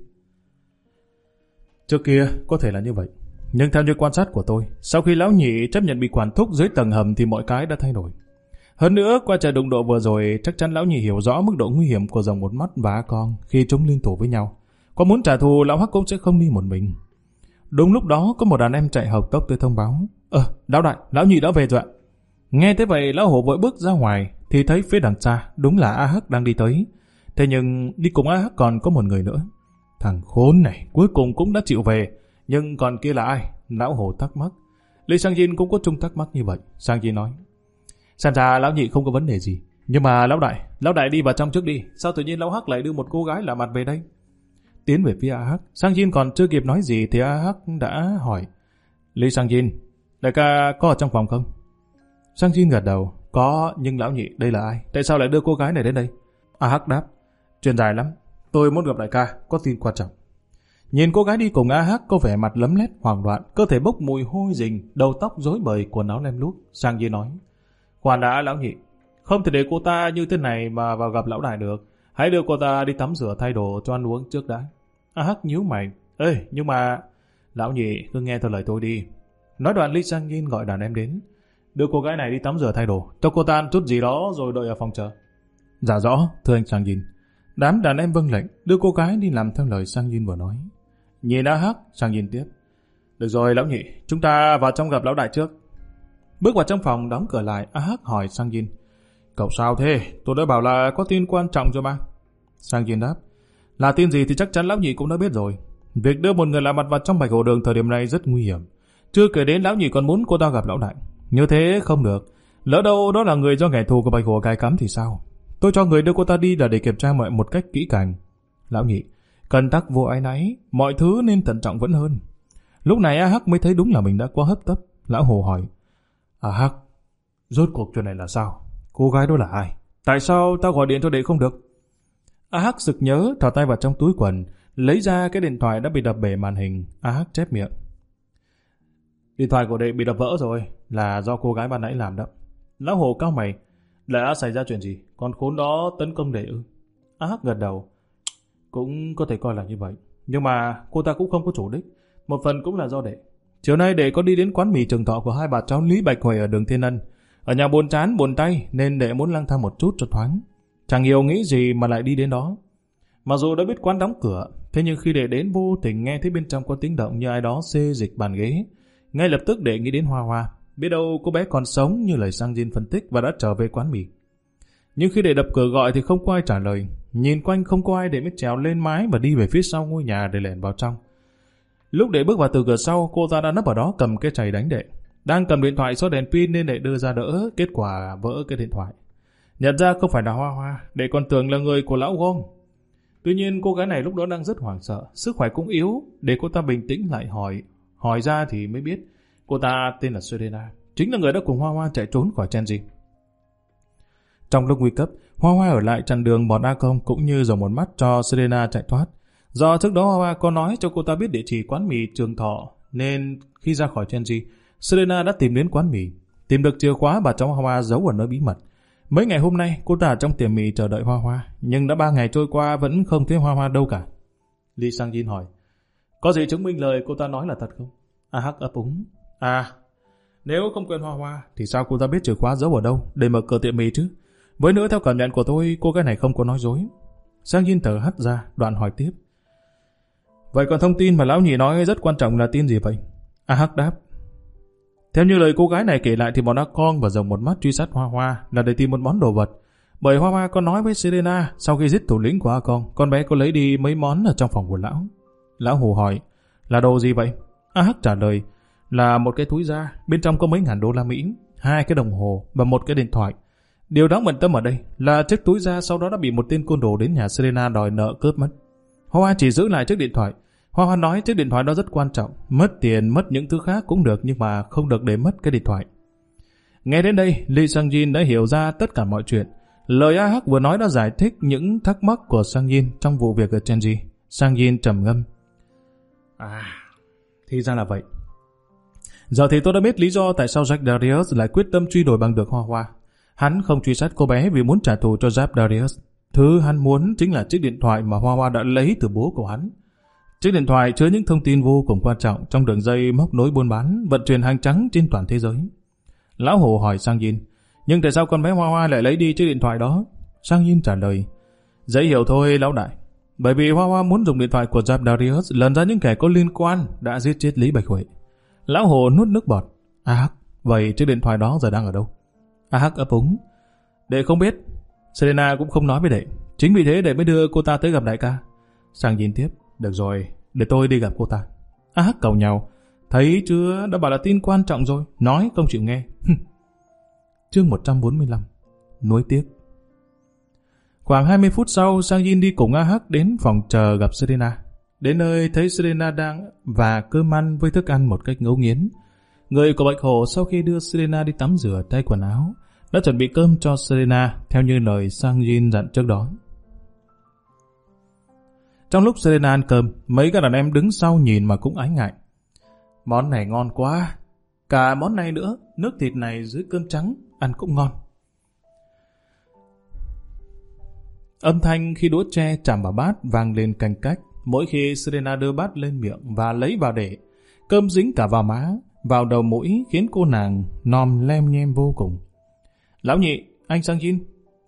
[SPEAKER 1] Trước kia có thể là như vậy. Nhưng theo như quan sát của tôi, sau khi lão nhị chấp nhận bị quản thúc dưới tầng hầm thì mọi cái đã thay đổi. Hơn nữa, qua trận đụng độ vừa rồi, chắc chắn lão nhị hiểu rõ mức độ nguy hiểm của dòng một mắt và con khi chúng liên thủ với nhau. Có muốn trả thù, lão Hắc cũng sẽ không đi một mình. Đúng lúc đó, có một đàn em chạy học tốc tới thông báo. Ờ, lão đại, lão nhị đã về rồi ạ. Nghe thế vậy, lão hổ vội bước ra ngoài, thì thấy phía đằng xa, đúng là A Hắc đang đi tới. Thế nhưng, đi cùng A Hắc còn có một người nữa. Thằng khốn này, cuối cùng cũng đã chịu về. Nhưng còn kia là ai? Lão hổ thắc mắc. Lý Sang Jin cũng có chung thắc mắc như vậy. Sang Jin nói. Xem ra lão nhị không có vấn đề gì. Nhưng mà lão đại, lão đại đi vào trong trước đi. Sao tự nhiên lão Hắc lại đưa một cô gái lạ mặt về đây? Tiến về phía A Hắc. Sang Jin còn chưa kịp nói gì thì A Hắc đã hỏi. Lý Sang Jin, đại ca có ở trong phòng không? Sang Jin gật đầu. Có, nhưng lão nhị, đây là ai? Tại sao lại đưa cô gái này đến đây? A Hắc đáp. Chuyện dài lắm. Tôi muốn gặp đại ca, có tin quan trọng. Nhìn cô gái đi cùng A Hắc có vẻ mặt lấm lét hoảng loạn, cơ thể bốc mùi hôi rình, đầu tóc rối bời, quần áo lem lút. Sang Jin nói. Khoan đã lão nhị, không thể để cô ta như thế này mà vào gặp lão đại được. Hãy đưa cô ta đi tắm rửa thay đồ cho ăn uống trước đã. A Hắc nhíu mày. Ê, nhưng mà... Lão nhị, cứ nghe theo lời tôi đi. Nói đoạn Lý Sang Yin gọi đàn em đến. Đưa cô gái này đi tắm rửa thay đồ. Cho cô ta ăn chút gì đó rồi đợi ở phòng chờ. Dạ rõ, thưa anh Sang Yin. Đám đàn em vâng lệnh, đưa cô gái đi làm theo lời Sang Yin vừa nói. Nhìn A Hắc, Sang Yin tiếp. Được rồi, lão nhị, chúng ta vào trong gặp lão đại trước. Bước vào trong phòng đóng cửa lại, A Hắc hỏi Sang Yin. Cậu sao thế? Tôi đã bảo là có tin quan trọng cho mà. Sang kiên đáp. Là tin gì thì chắc chắn lão nhị cũng đã biết rồi. Việc đưa một người lạ mặt vào trong bạch hồ đường thời điểm này rất nguy hiểm. Chưa kể đến lão nhị còn muốn cô ta gặp lão đại. Như thế không được. Lỡ đâu đó là người do kẻ thù của bạch hồ cài cắm thì sao? Tôi cho người đưa cô ta đi là để kiểm tra mọi một cách kỹ càng. Lão nhị, cần tắc vô ái náy, mọi thứ nên thận trọng vẫn hơn. Lúc này A Hắc mới thấy đúng là mình đã quá hấp tấp. Lão Hồ hỏi, A Hắc, rốt cuộc chuyện này là sao? Cô gái đó là ai? Tại sao tao gọi điện cho đệ không được? A Hắc sực nhớ, thò tay vào trong túi quần, lấy ra cái điện thoại đã bị đập bể màn hình. A Hắc chép miệng. Điện thoại của đệ bị đập vỡ rồi, là do cô gái ban nãy làm đó. Lão Hồ cao mày, đã xảy ra chuyện gì? Con khốn đó tấn công đệ ư? A Hắc gật đầu. Cũng có thể coi là như vậy. Nhưng mà cô ta cũng không có chủ đích. Một phần cũng là do đệ. Chiều nay đệ có đi đến quán mì trường thọ của hai bà cháu Lý Bạch Huệ ở đường Thiên Ân. Ở nhà buồn chán, buồn tay nên đệ muốn lang thang một chút cho thoáng. Chẳng hiểu nghĩ gì mà lại đi đến đó. Mặc dù đã biết quán đóng cửa, thế nhưng khi đệ đến vô tình nghe thấy bên trong có tiếng động như ai đó xê dịch bàn ghế. Ngay lập tức đệ nghĩ đến Hoa Hoa. Biết đâu cô bé còn sống như lời sang Jin phân tích và đã trở về quán mì. Nhưng khi đệ đập cửa gọi thì không có ai trả lời. Nhìn quanh không có ai để mới trèo lên mái và đi về phía sau ngôi nhà để lẻn vào trong. Lúc đệ bước vào từ cửa sau, cô ta đã nấp ở đó cầm cái chày đánh đệ. Đang cầm điện thoại số đèn pin nên để đưa ra đỡ, kết quả vỡ cái điện thoại. Nhận ra không phải là Hoa Hoa, để còn tưởng là người của lão gom. Tuy nhiên cô gái này lúc đó đang rất hoảng sợ, sức khỏe cũng yếu, để cô ta bình tĩnh lại hỏi. Hỏi ra thì mới biết, cô ta tên là Serena, chính là người đã cùng Hoa Hoa chạy trốn khỏi Chenji. Trong lúc nguy cấp, Hoa Hoa ở lại chặn đường bọn A Công cũng như dòng một mắt cho Serena chạy thoát. Do trước đó Hoa Hoa có nói cho cô ta biết địa chỉ quán mì Trường Thọ, nên khi ra khỏi Chenji, Serena đã tìm đến quán mì, tìm được chìa khóa bà cháu Hoa Hoa giấu ở nơi bí mật. Mấy ngày hôm nay, cô ta trong tiệm mì chờ đợi Hoa Hoa, nhưng đã ba ngày trôi qua vẫn không thấy Hoa Hoa đâu cả. Lee Sang Jin hỏi, có gì chứng minh lời cô ta nói là thật không? A Hắc ấp úng, à, nếu không quên Hoa Hoa, thì sao cô ta biết chìa khóa giấu ở đâu để mở cửa tiệm mì chứ? Với nữa theo cảm nhận của tôi, cô gái này không có nói dối. Sang Jin thở hắt ra, đoạn hỏi tiếp. Vậy còn thông tin mà lão nhị nói rất quan trọng là tin gì vậy? A Hắc đáp. Theo như lời cô gái này kể lại thì bọn Con và dòng một mắt truy sát Hoa Hoa là để tìm một món đồ vật. Bởi Hoa Hoa có nói với Serena sau khi giết thủ lĩnh của A Con, con bé có lấy đi mấy món ở trong phòng của lão. Lão Hồ hỏi, là đồ gì vậy? A Hắc trả lời, là một cái túi da, bên trong có mấy ngàn đô la Mỹ, hai cái đồng hồ và một cái điện thoại. Điều đáng bận tâm ở đây là chiếc túi da sau đó đã bị một tên côn đồ đến nhà Serena đòi nợ cướp mất. Hoa chỉ giữ lại chiếc điện thoại. Hoa Hoa nói chiếc điện thoại đó rất quan trọng. Mất tiền, mất những thứ khác cũng được nhưng mà không được để mất cái điện thoại. Nghe đến đây, Lee Sang Jin đã hiểu ra tất cả mọi chuyện. Lời A Hắc vừa nói đã giải thích những thắc mắc của Sang Jin trong vụ việc ở Chenji. Sang Jin trầm ngâm. À, thì ra là vậy. Giờ thì tôi đã biết lý do tại sao Jack Darius lại quyết tâm truy đuổi bằng được Hoa Hoa. Hắn không truy sát cô bé vì muốn trả thù cho Jack Darius. Thứ hắn muốn chính là chiếc điện thoại mà Hoa Hoa đã lấy từ bố của hắn. Chiếc điện thoại chứa những thông tin vô cùng quan trọng trong đường dây móc nối buôn bán, vận chuyển hàng trắng trên toàn thế giới. Lão Hồ hỏi Sang Yin, nhưng tại sao con bé Hoa Hoa lại lấy đi chiếc điện thoại đó? Sang Yin trả lời, dễ hiểu thôi lão đại. Bởi vì Hoa Hoa muốn dùng điện thoại của Jack Darius lần ra những kẻ có liên quan đã giết chết Lý Bạch Huệ. Lão Hồ nuốt nước bọt. À, vậy chiếc điện thoại đó giờ đang ở đâu? À Hắc ấp úng. Đệ không biết. Selena cũng không nói với đệ. Chính vì thế đệ mới đưa cô ta tới gặp đại ca. Sang nhìn tiếp. Được rồi, để tôi đi gặp cô ta. A Hắc cầu nhau. Thấy chưa, đã bảo là tin quan trọng rồi. Nói không chịu nghe. Chương 145 Nuối tiếc Khoảng 20 phút sau, Sang Yin đi cùng A Hắc đến phòng chờ gặp Serena. Đến nơi thấy Serena đang và cơm ăn với thức ăn một cách ngấu nghiến. Người của Bạch Hổ sau khi đưa Serena đi tắm rửa tay quần áo, đã chuẩn bị cơm cho Serena theo như lời Sang Jin dặn trước đó. Trong lúc Serena ăn cơm, mấy các đàn em đứng sau nhìn mà cũng ái ngại. Món này ngon quá, cả món này nữa, nước thịt này dưới cơm trắng, ăn cũng ngon. Âm thanh khi đũa tre chạm vào bát vang lên canh cách, mỗi khi Serena đưa bát lên miệng và lấy vào để, cơm dính cả vào má, vào đầu mũi khiến cô nàng nom lem nhem vô cùng. Lão nhị, anh Sang Jin.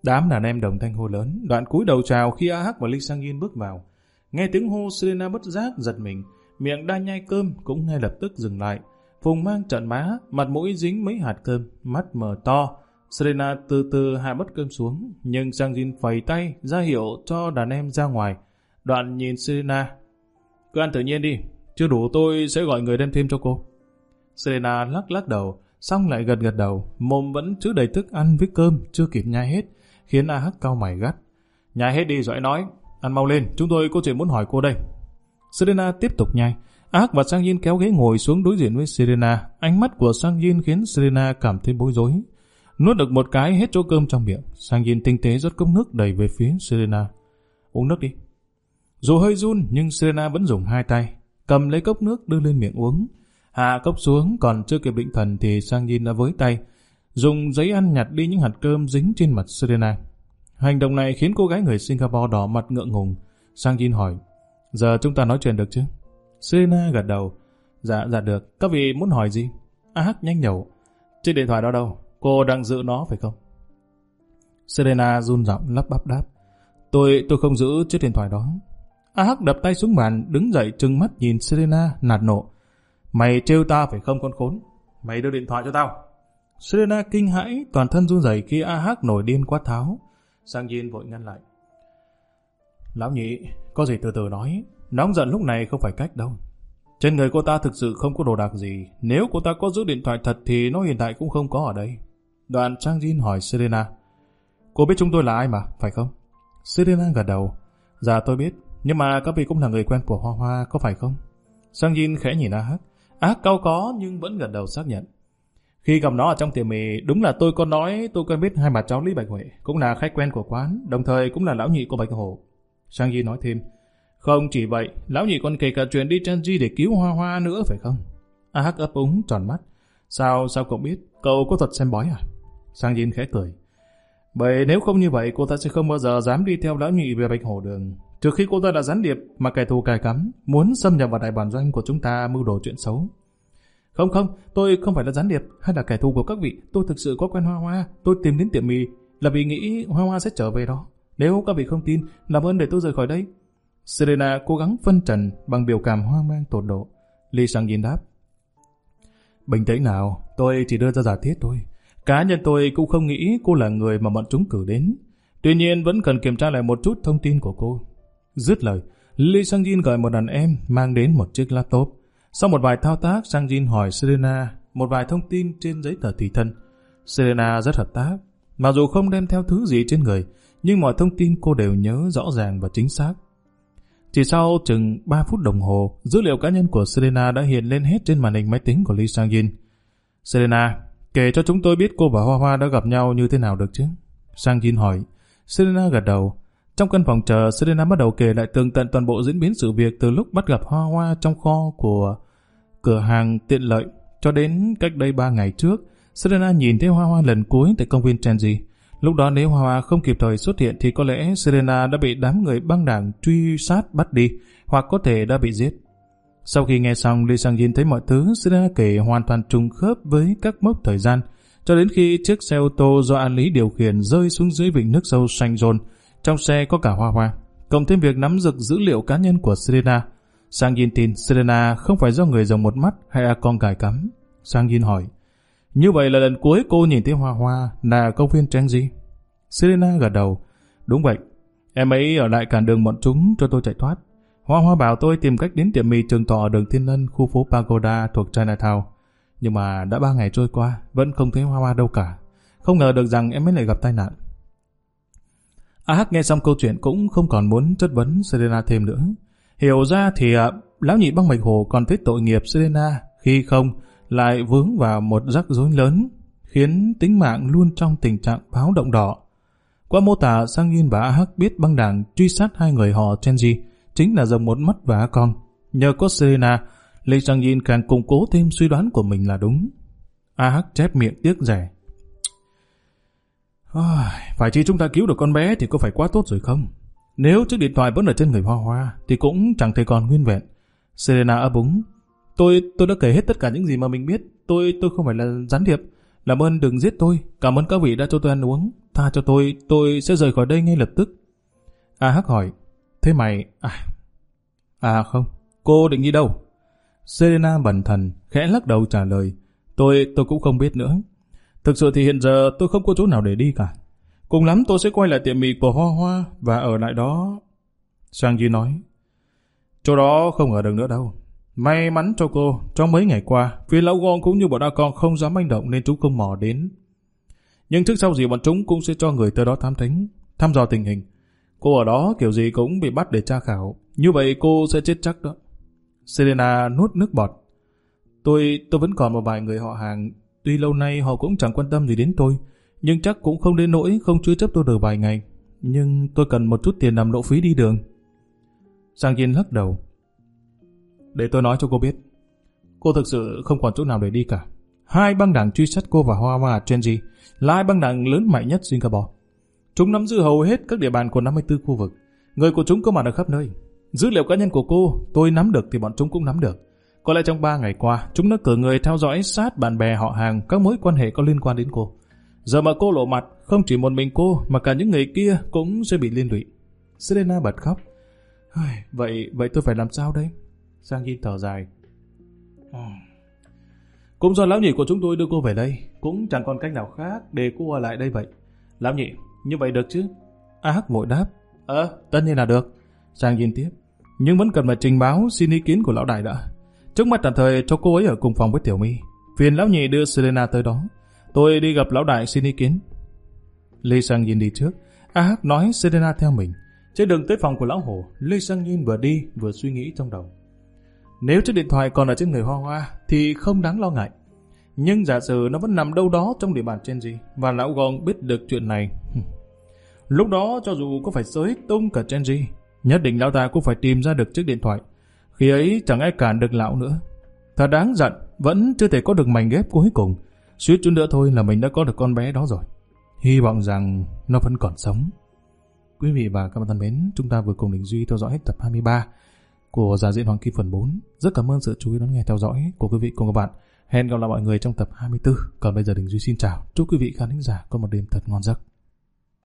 [SPEAKER 1] Đám đàn em đồng thanh hô lớn, đoạn cúi đầu chào khi A Hắc và Lee Sang Jin bước vào. Nghe tiếng hô Selena bất giác giật mình, miệng đang nhai cơm cũng ngay lập tức dừng lại. Phùng mang trận má, mặt mũi dính mấy hạt cơm, mắt mở to. Selena từ từ hạ bớt cơm xuống, nhưng Sang Jin phẩy tay ra hiệu cho đàn em ra ngoài. Đoạn nhìn Selena. Cứ ăn tự nhiên đi, chưa đủ tôi sẽ gọi người đem thêm cho cô. Selena lắc lắc đầu, xong lại gật gật đầu, mồm vẫn chứa đầy thức ăn với cơm, chưa kịp nhai hết, khiến A Hắc cao mày gắt. Nhai hết đi rồi nói, ăn mau lên, chúng tôi có chuyện muốn hỏi cô đây. Serena tiếp tục nhai. Ác và Sang Yin kéo ghế ngồi xuống đối diện với Serena. Ánh mắt của Sang Yin khiến Serena cảm thấy bối rối. Nuốt được một cái hết chỗ cơm trong miệng. Sang Yin tinh tế rót cốc nước đầy về phía Serena. Uống nước đi. Dù hơi run nhưng Serena vẫn dùng hai tay, cầm lấy cốc nước đưa lên miệng uống. Hạ cốc xuống còn chưa kịp định thần thì Sang Yin đã với tay, dùng giấy ăn nhặt đi những hạt cơm dính trên mặt Serena. Hành động này khiến cô gái người Singapore đỏ mặt ngượng ngùng. Sang Jin hỏi, giờ chúng ta nói chuyện được chứ? Serena gật đầu, dạ dạ được, các vị muốn hỏi gì? A Hắc nhanh nhẩu, chiếc điện thoại đó đâu? Cô đang giữ nó phải không? Serena run giọng lắp bắp đáp, tôi tôi không giữ chiếc điện thoại đó. A Hắc đập tay xuống bàn, đứng dậy trừng mắt nhìn Serena nạt nộ. Mày trêu ta phải không con khốn? Mày đưa điện thoại cho tao. Serena kinh hãi, toàn thân run rẩy khi A Hắc nổi điên quát tháo. Sang Jin vội ngăn lại. Lão nhị, có gì từ từ nói. Nóng giận lúc này không phải cách đâu. Trên người cô ta thực sự không có đồ đạc gì. Nếu cô ta có giữ điện thoại thật thì nó hiện tại cũng không có ở đây. Đoạn Sang Jin hỏi Serena. Cô biết chúng tôi là ai mà, phải không? Serena gật đầu. Dạ tôi biết, nhưng mà các vị cũng là người quen của Hoa Hoa, có phải không? Sang Jin khẽ nhìn A Hắc. Ác cao có nhưng vẫn gật đầu xác nhận. Khi gặp nó ở trong tiệm mì, đúng là tôi có nói tôi quen biết hai bà cháu Lý Bạch Huệ, cũng là khách quen của quán, đồng thời cũng là lão nhị của Bạch Hổ. Sang Di nói thêm, không chỉ vậy, lão nhị còn kể cả chuyện đi Chanji để cứu Hoa Hoa nữa phải không? A Hắc ấp úng tròn mắt. Sao, sao cậu biết? Cậu có thật xem bói à? Sang Jin khẽ cười. Bởi nếu không như vậy, cô ta sẽ không bao giờ dám đi theo lão nhị về Bạch Hổ Đường. Trừ khi cô ta đã gián điệp mà kẻ thù cài cắm, muốn xâm nhập vào đại bản doanh của chúng ta mưu đồ chuyện xấu. Không không, tôi không phải là gián điệp hay là kẻ thù của các vị. Tôi thực sự có quen Hoa Hoa. Tôi tìm đến tiệm mì là vì nghĩ Hoa Hoa sẽ trở về đó. Nếu các vị không tin, làm ơn để tôi rời khỏi đây. Serena cố gắng phân trần bằng biểu cảm hoang mang tột độ. Lee Sang Yin đáp. Bình tĩnh nào, tôi chỉ đưa ra giả thiết thôi. Cá nhân tôi cũng không nghĩ cô là người mà bọn chúng cử đến. Tuy nhiên vẫn cần kiểm tra lại một chút thông tin của cô. Dứt lời, Lee Sang Jin gọi một đàn em mang đến một chiếc laptop. Sau một vài thao tác, Sang Jin hỏi Serena một vài thông tin trên giấy tờ tùy thân. Serena rất hợp tác. Mặc dù không đem theo thứ gì trên người, nhưng mọi thông tin cô đều nhớ rõ ràng và chính xác. Chỉ sau chừng 3 phút đồng hồ, dữ liệu cá nhân của Serena đã hiện lên hết trên màn hình máy tính của Lee Sang Jin. Serena, kể cho chúng tôi biết cô và Hoa Hoa đã gặp nhau như thế nào được chứ? Sang Jin hỏi. Serena gật đầu. Trong căn phòng chờ, Serena bắt đầu kể lại tường tận toàn bộ diễn biến sự việc từ lúc bắt gặp Hoa Hoa trong kho của cửa hàng tiện lợi cho đến cách đây 3 ngày trước. Serena nhìn thấy Hoa Hoa lần cuối tại công viên Trendy. Lúc đó nếu Hoa Hoa không kịp thời xuất hiện thì có lẽ Serena đã bị đám người băng đảng truy sát bắt đi, hoặc có thể đã bị giết. Sau khi nghe xong, Lee Sang Jin thấy mọi thứ Serena kể hoàn toàn trùng khớp với các mốc thời gian, cho đến khi chiếc xe ô tô do An Lý điều khiển rơi xuống dưới vịnh nước sâu xanh rồn. Trong xe có cả Hoa Hoa, cộng thêm việc nắm rực dữ liệu cá nhân của Serena. Sang Yin tin Serena không phải do người rồng một mắt hay là con gài cắm. Sang Yin hỏi, như vậy là lần cuối cô nhìn thấy Hoa Hoa là công viên Trendy. Serena gật đầu. Đúng vậy. Em ấy ở lại cản đường bọn chúng cho tôi chạy thoát. Hoa Hoa bảo tôi tìm cách đến tiệm mì trường tỏ ở đường Thiên Lân, khu phố Pagoda thuộc Chinatown. Nhưng mà đã ba ngày trôi qua, vẫn không thấy Hoa Hoa đâu cả. Không ngờ được rằng em ấy lại gặp tai nạn. A Hắc nghe xong câu chuyện cũng không còn muốn chất vấn Serena thêm nữa. Hiểu ra thì à, lão nhị băng mạch hồ còn thấy tội nghiệp Serena, khi không lại vướng vào một rắc rối lớn, khiến tính mạng luôn trong tình trạng báo động đỏ. Qua mô tả, Sang Yin và A Hắc biết băng đảng truy sát hai người họ Chenji chính là dòng một mắt và A con. Nhờ có Serena, Lê Sang Yin càng củng cố thêm suy đoán của mình là đúng. A Hắc chép miệng tiếc rẻ phải chỉ chúng ta cứu được con bé thì có phải quá tốt rồi không? Nếu chiếc điện thoại vẫn ở trên người Hoa Hoa thì cũng chẳng thể còn nguyên vẹn. Serena ấp úng. Tôi tôi đã kể hết tất cả những gì mà mình biết. Tôi tôi không phải là gián điệp. Làm ơn đừng giết tôi. Cảm ơn các vị đã cho tôi ăn uống. Tha cho tôi, tôi sẽ rời khỏi đây ngay lập tức. A Hắc hỏi. Thế mày... À, à không, cô định đi đâu? Serena bẩn thần, khẽ lắc đầu trả lời. Tôi, tôi cũng không biết nữa. Thực sự thì hiện giờ tôi không có chỗ nào để đi cả. Cùng lắm tôi sẽ quay lại tiệm mì của Hoa Hoa và ở lại đó. Sang Di nói. Chỗ đó không ở được nữa đâu. May mắn cho cô, trong mấy ngày qua, phía lão gòn cũng như bọn đa con không dám manh động nên chúng không mò đến. Nhưng trước sau gì bọn chúng cũng sẽ cho người tới đó thám thính, thăm dò tình hình. Cô ở đó kiểu gì cũng bị bắt để tra khảo. Như vậy cô sẽ chết chắc đó. Selena nuốt nước bọt. Tôi tôi vẫn còn một vài người họ hàng. Tuy lâu nay họ cũng chẳng quan tâm gì đến tôi. Nhưng chắc cũng không đến nỗi không chứa chấp tôi được vài ngày. Nhưng tôi cần một chút tiền làm lộ phí đi đường. Sang Yên lắc đầu. Để tôi nói cho cô biết. Cô thực sự không còn chỗ nào để đi cả. Hai băng đảng truy sát cô và Hoa Hoa Chenji là hai băng đảng lớn mạnh nhất Singapore. Chúng nắm giữ hầu hết các địa bàn của 54 khu vực. Người của chúng có mặt ở khắp nơi. Dữ liệu cá nhân của cô, tôi nắm được thì bọn chúng cũng nắm được. Có lẽ trong 3 ngày qua, chúng đã cử người theo dõi sát bạn bè họ hàng các mối quan hệ có liên quan đến cô. Giờ mà cô lộ mặt, không chỉ một mình cô mà cả những người kia cũng sẽ bị liên lụy. Serena bật khóc. Vậy vậy tôi phải làm sao đây? Sang Yin thở dài. Cũng do lão nhị của chúng tôi đưa cô về đây, cũng chẳng còn cách nào khác để cô ở lại đây vậy. Lão nhị, như vậy được chứ? A Hắc vội đáp. Ờ, tất nhiên là được. Sang Yin tiếp. Nhưng vẫn cần phải trình báo xin ý kiến của lão đại đã. Trước mắt tạm thời cho cô ấy ở cùng phòng với Tiểu My. Phiền lão nhị đưa Selena tới đó. Tôi đi gặp lão đại xin ý kiến. Lê Sang Yin đi trước. A Hắc nói Selena theo mình. Trên đường tới phòng của lão hổ, Lê Sang Yin vừa đi vừa suy nghĩ trong đầu. Nếu chiếc điện thoại còn ở trên người Hoa Hoa thì không đáng lo ngại. Nhưng giả sử nó vẫn nằm đâu đó trong địa bàn trên gì và lão gòn biết được chuyện này. <laughs> Lúc đó cho dù có phải sới tung cả Genji, nhất định lão ta cũng phải tìm ra được chiếc điện thoại. Khi ấy chẳng ai cản được lão nữa. Thật đáng giận vẫn chưa thể có được mảnh ghép cuối cùng. Suýt chút nữa thôi là mình đã có được con bé đó rồi. Hy vọng rằng nó vẫn còn sống. Quý vị và các bạn thân mến, chúng ta vừa cùng Đình Duy theo dõi hết tập 23 của Giả diễn Hoàng Kim phần 4. Rất cảm ơn sự chú ý đón nghe theo dõi của quý vị cùng các bạn. Hẹn gặp lại mọi người trong tập 24. Còn bây giờ Đình Duy xin chào. Chúc quý vị khán thính giả có một đêm thật ngon giấc.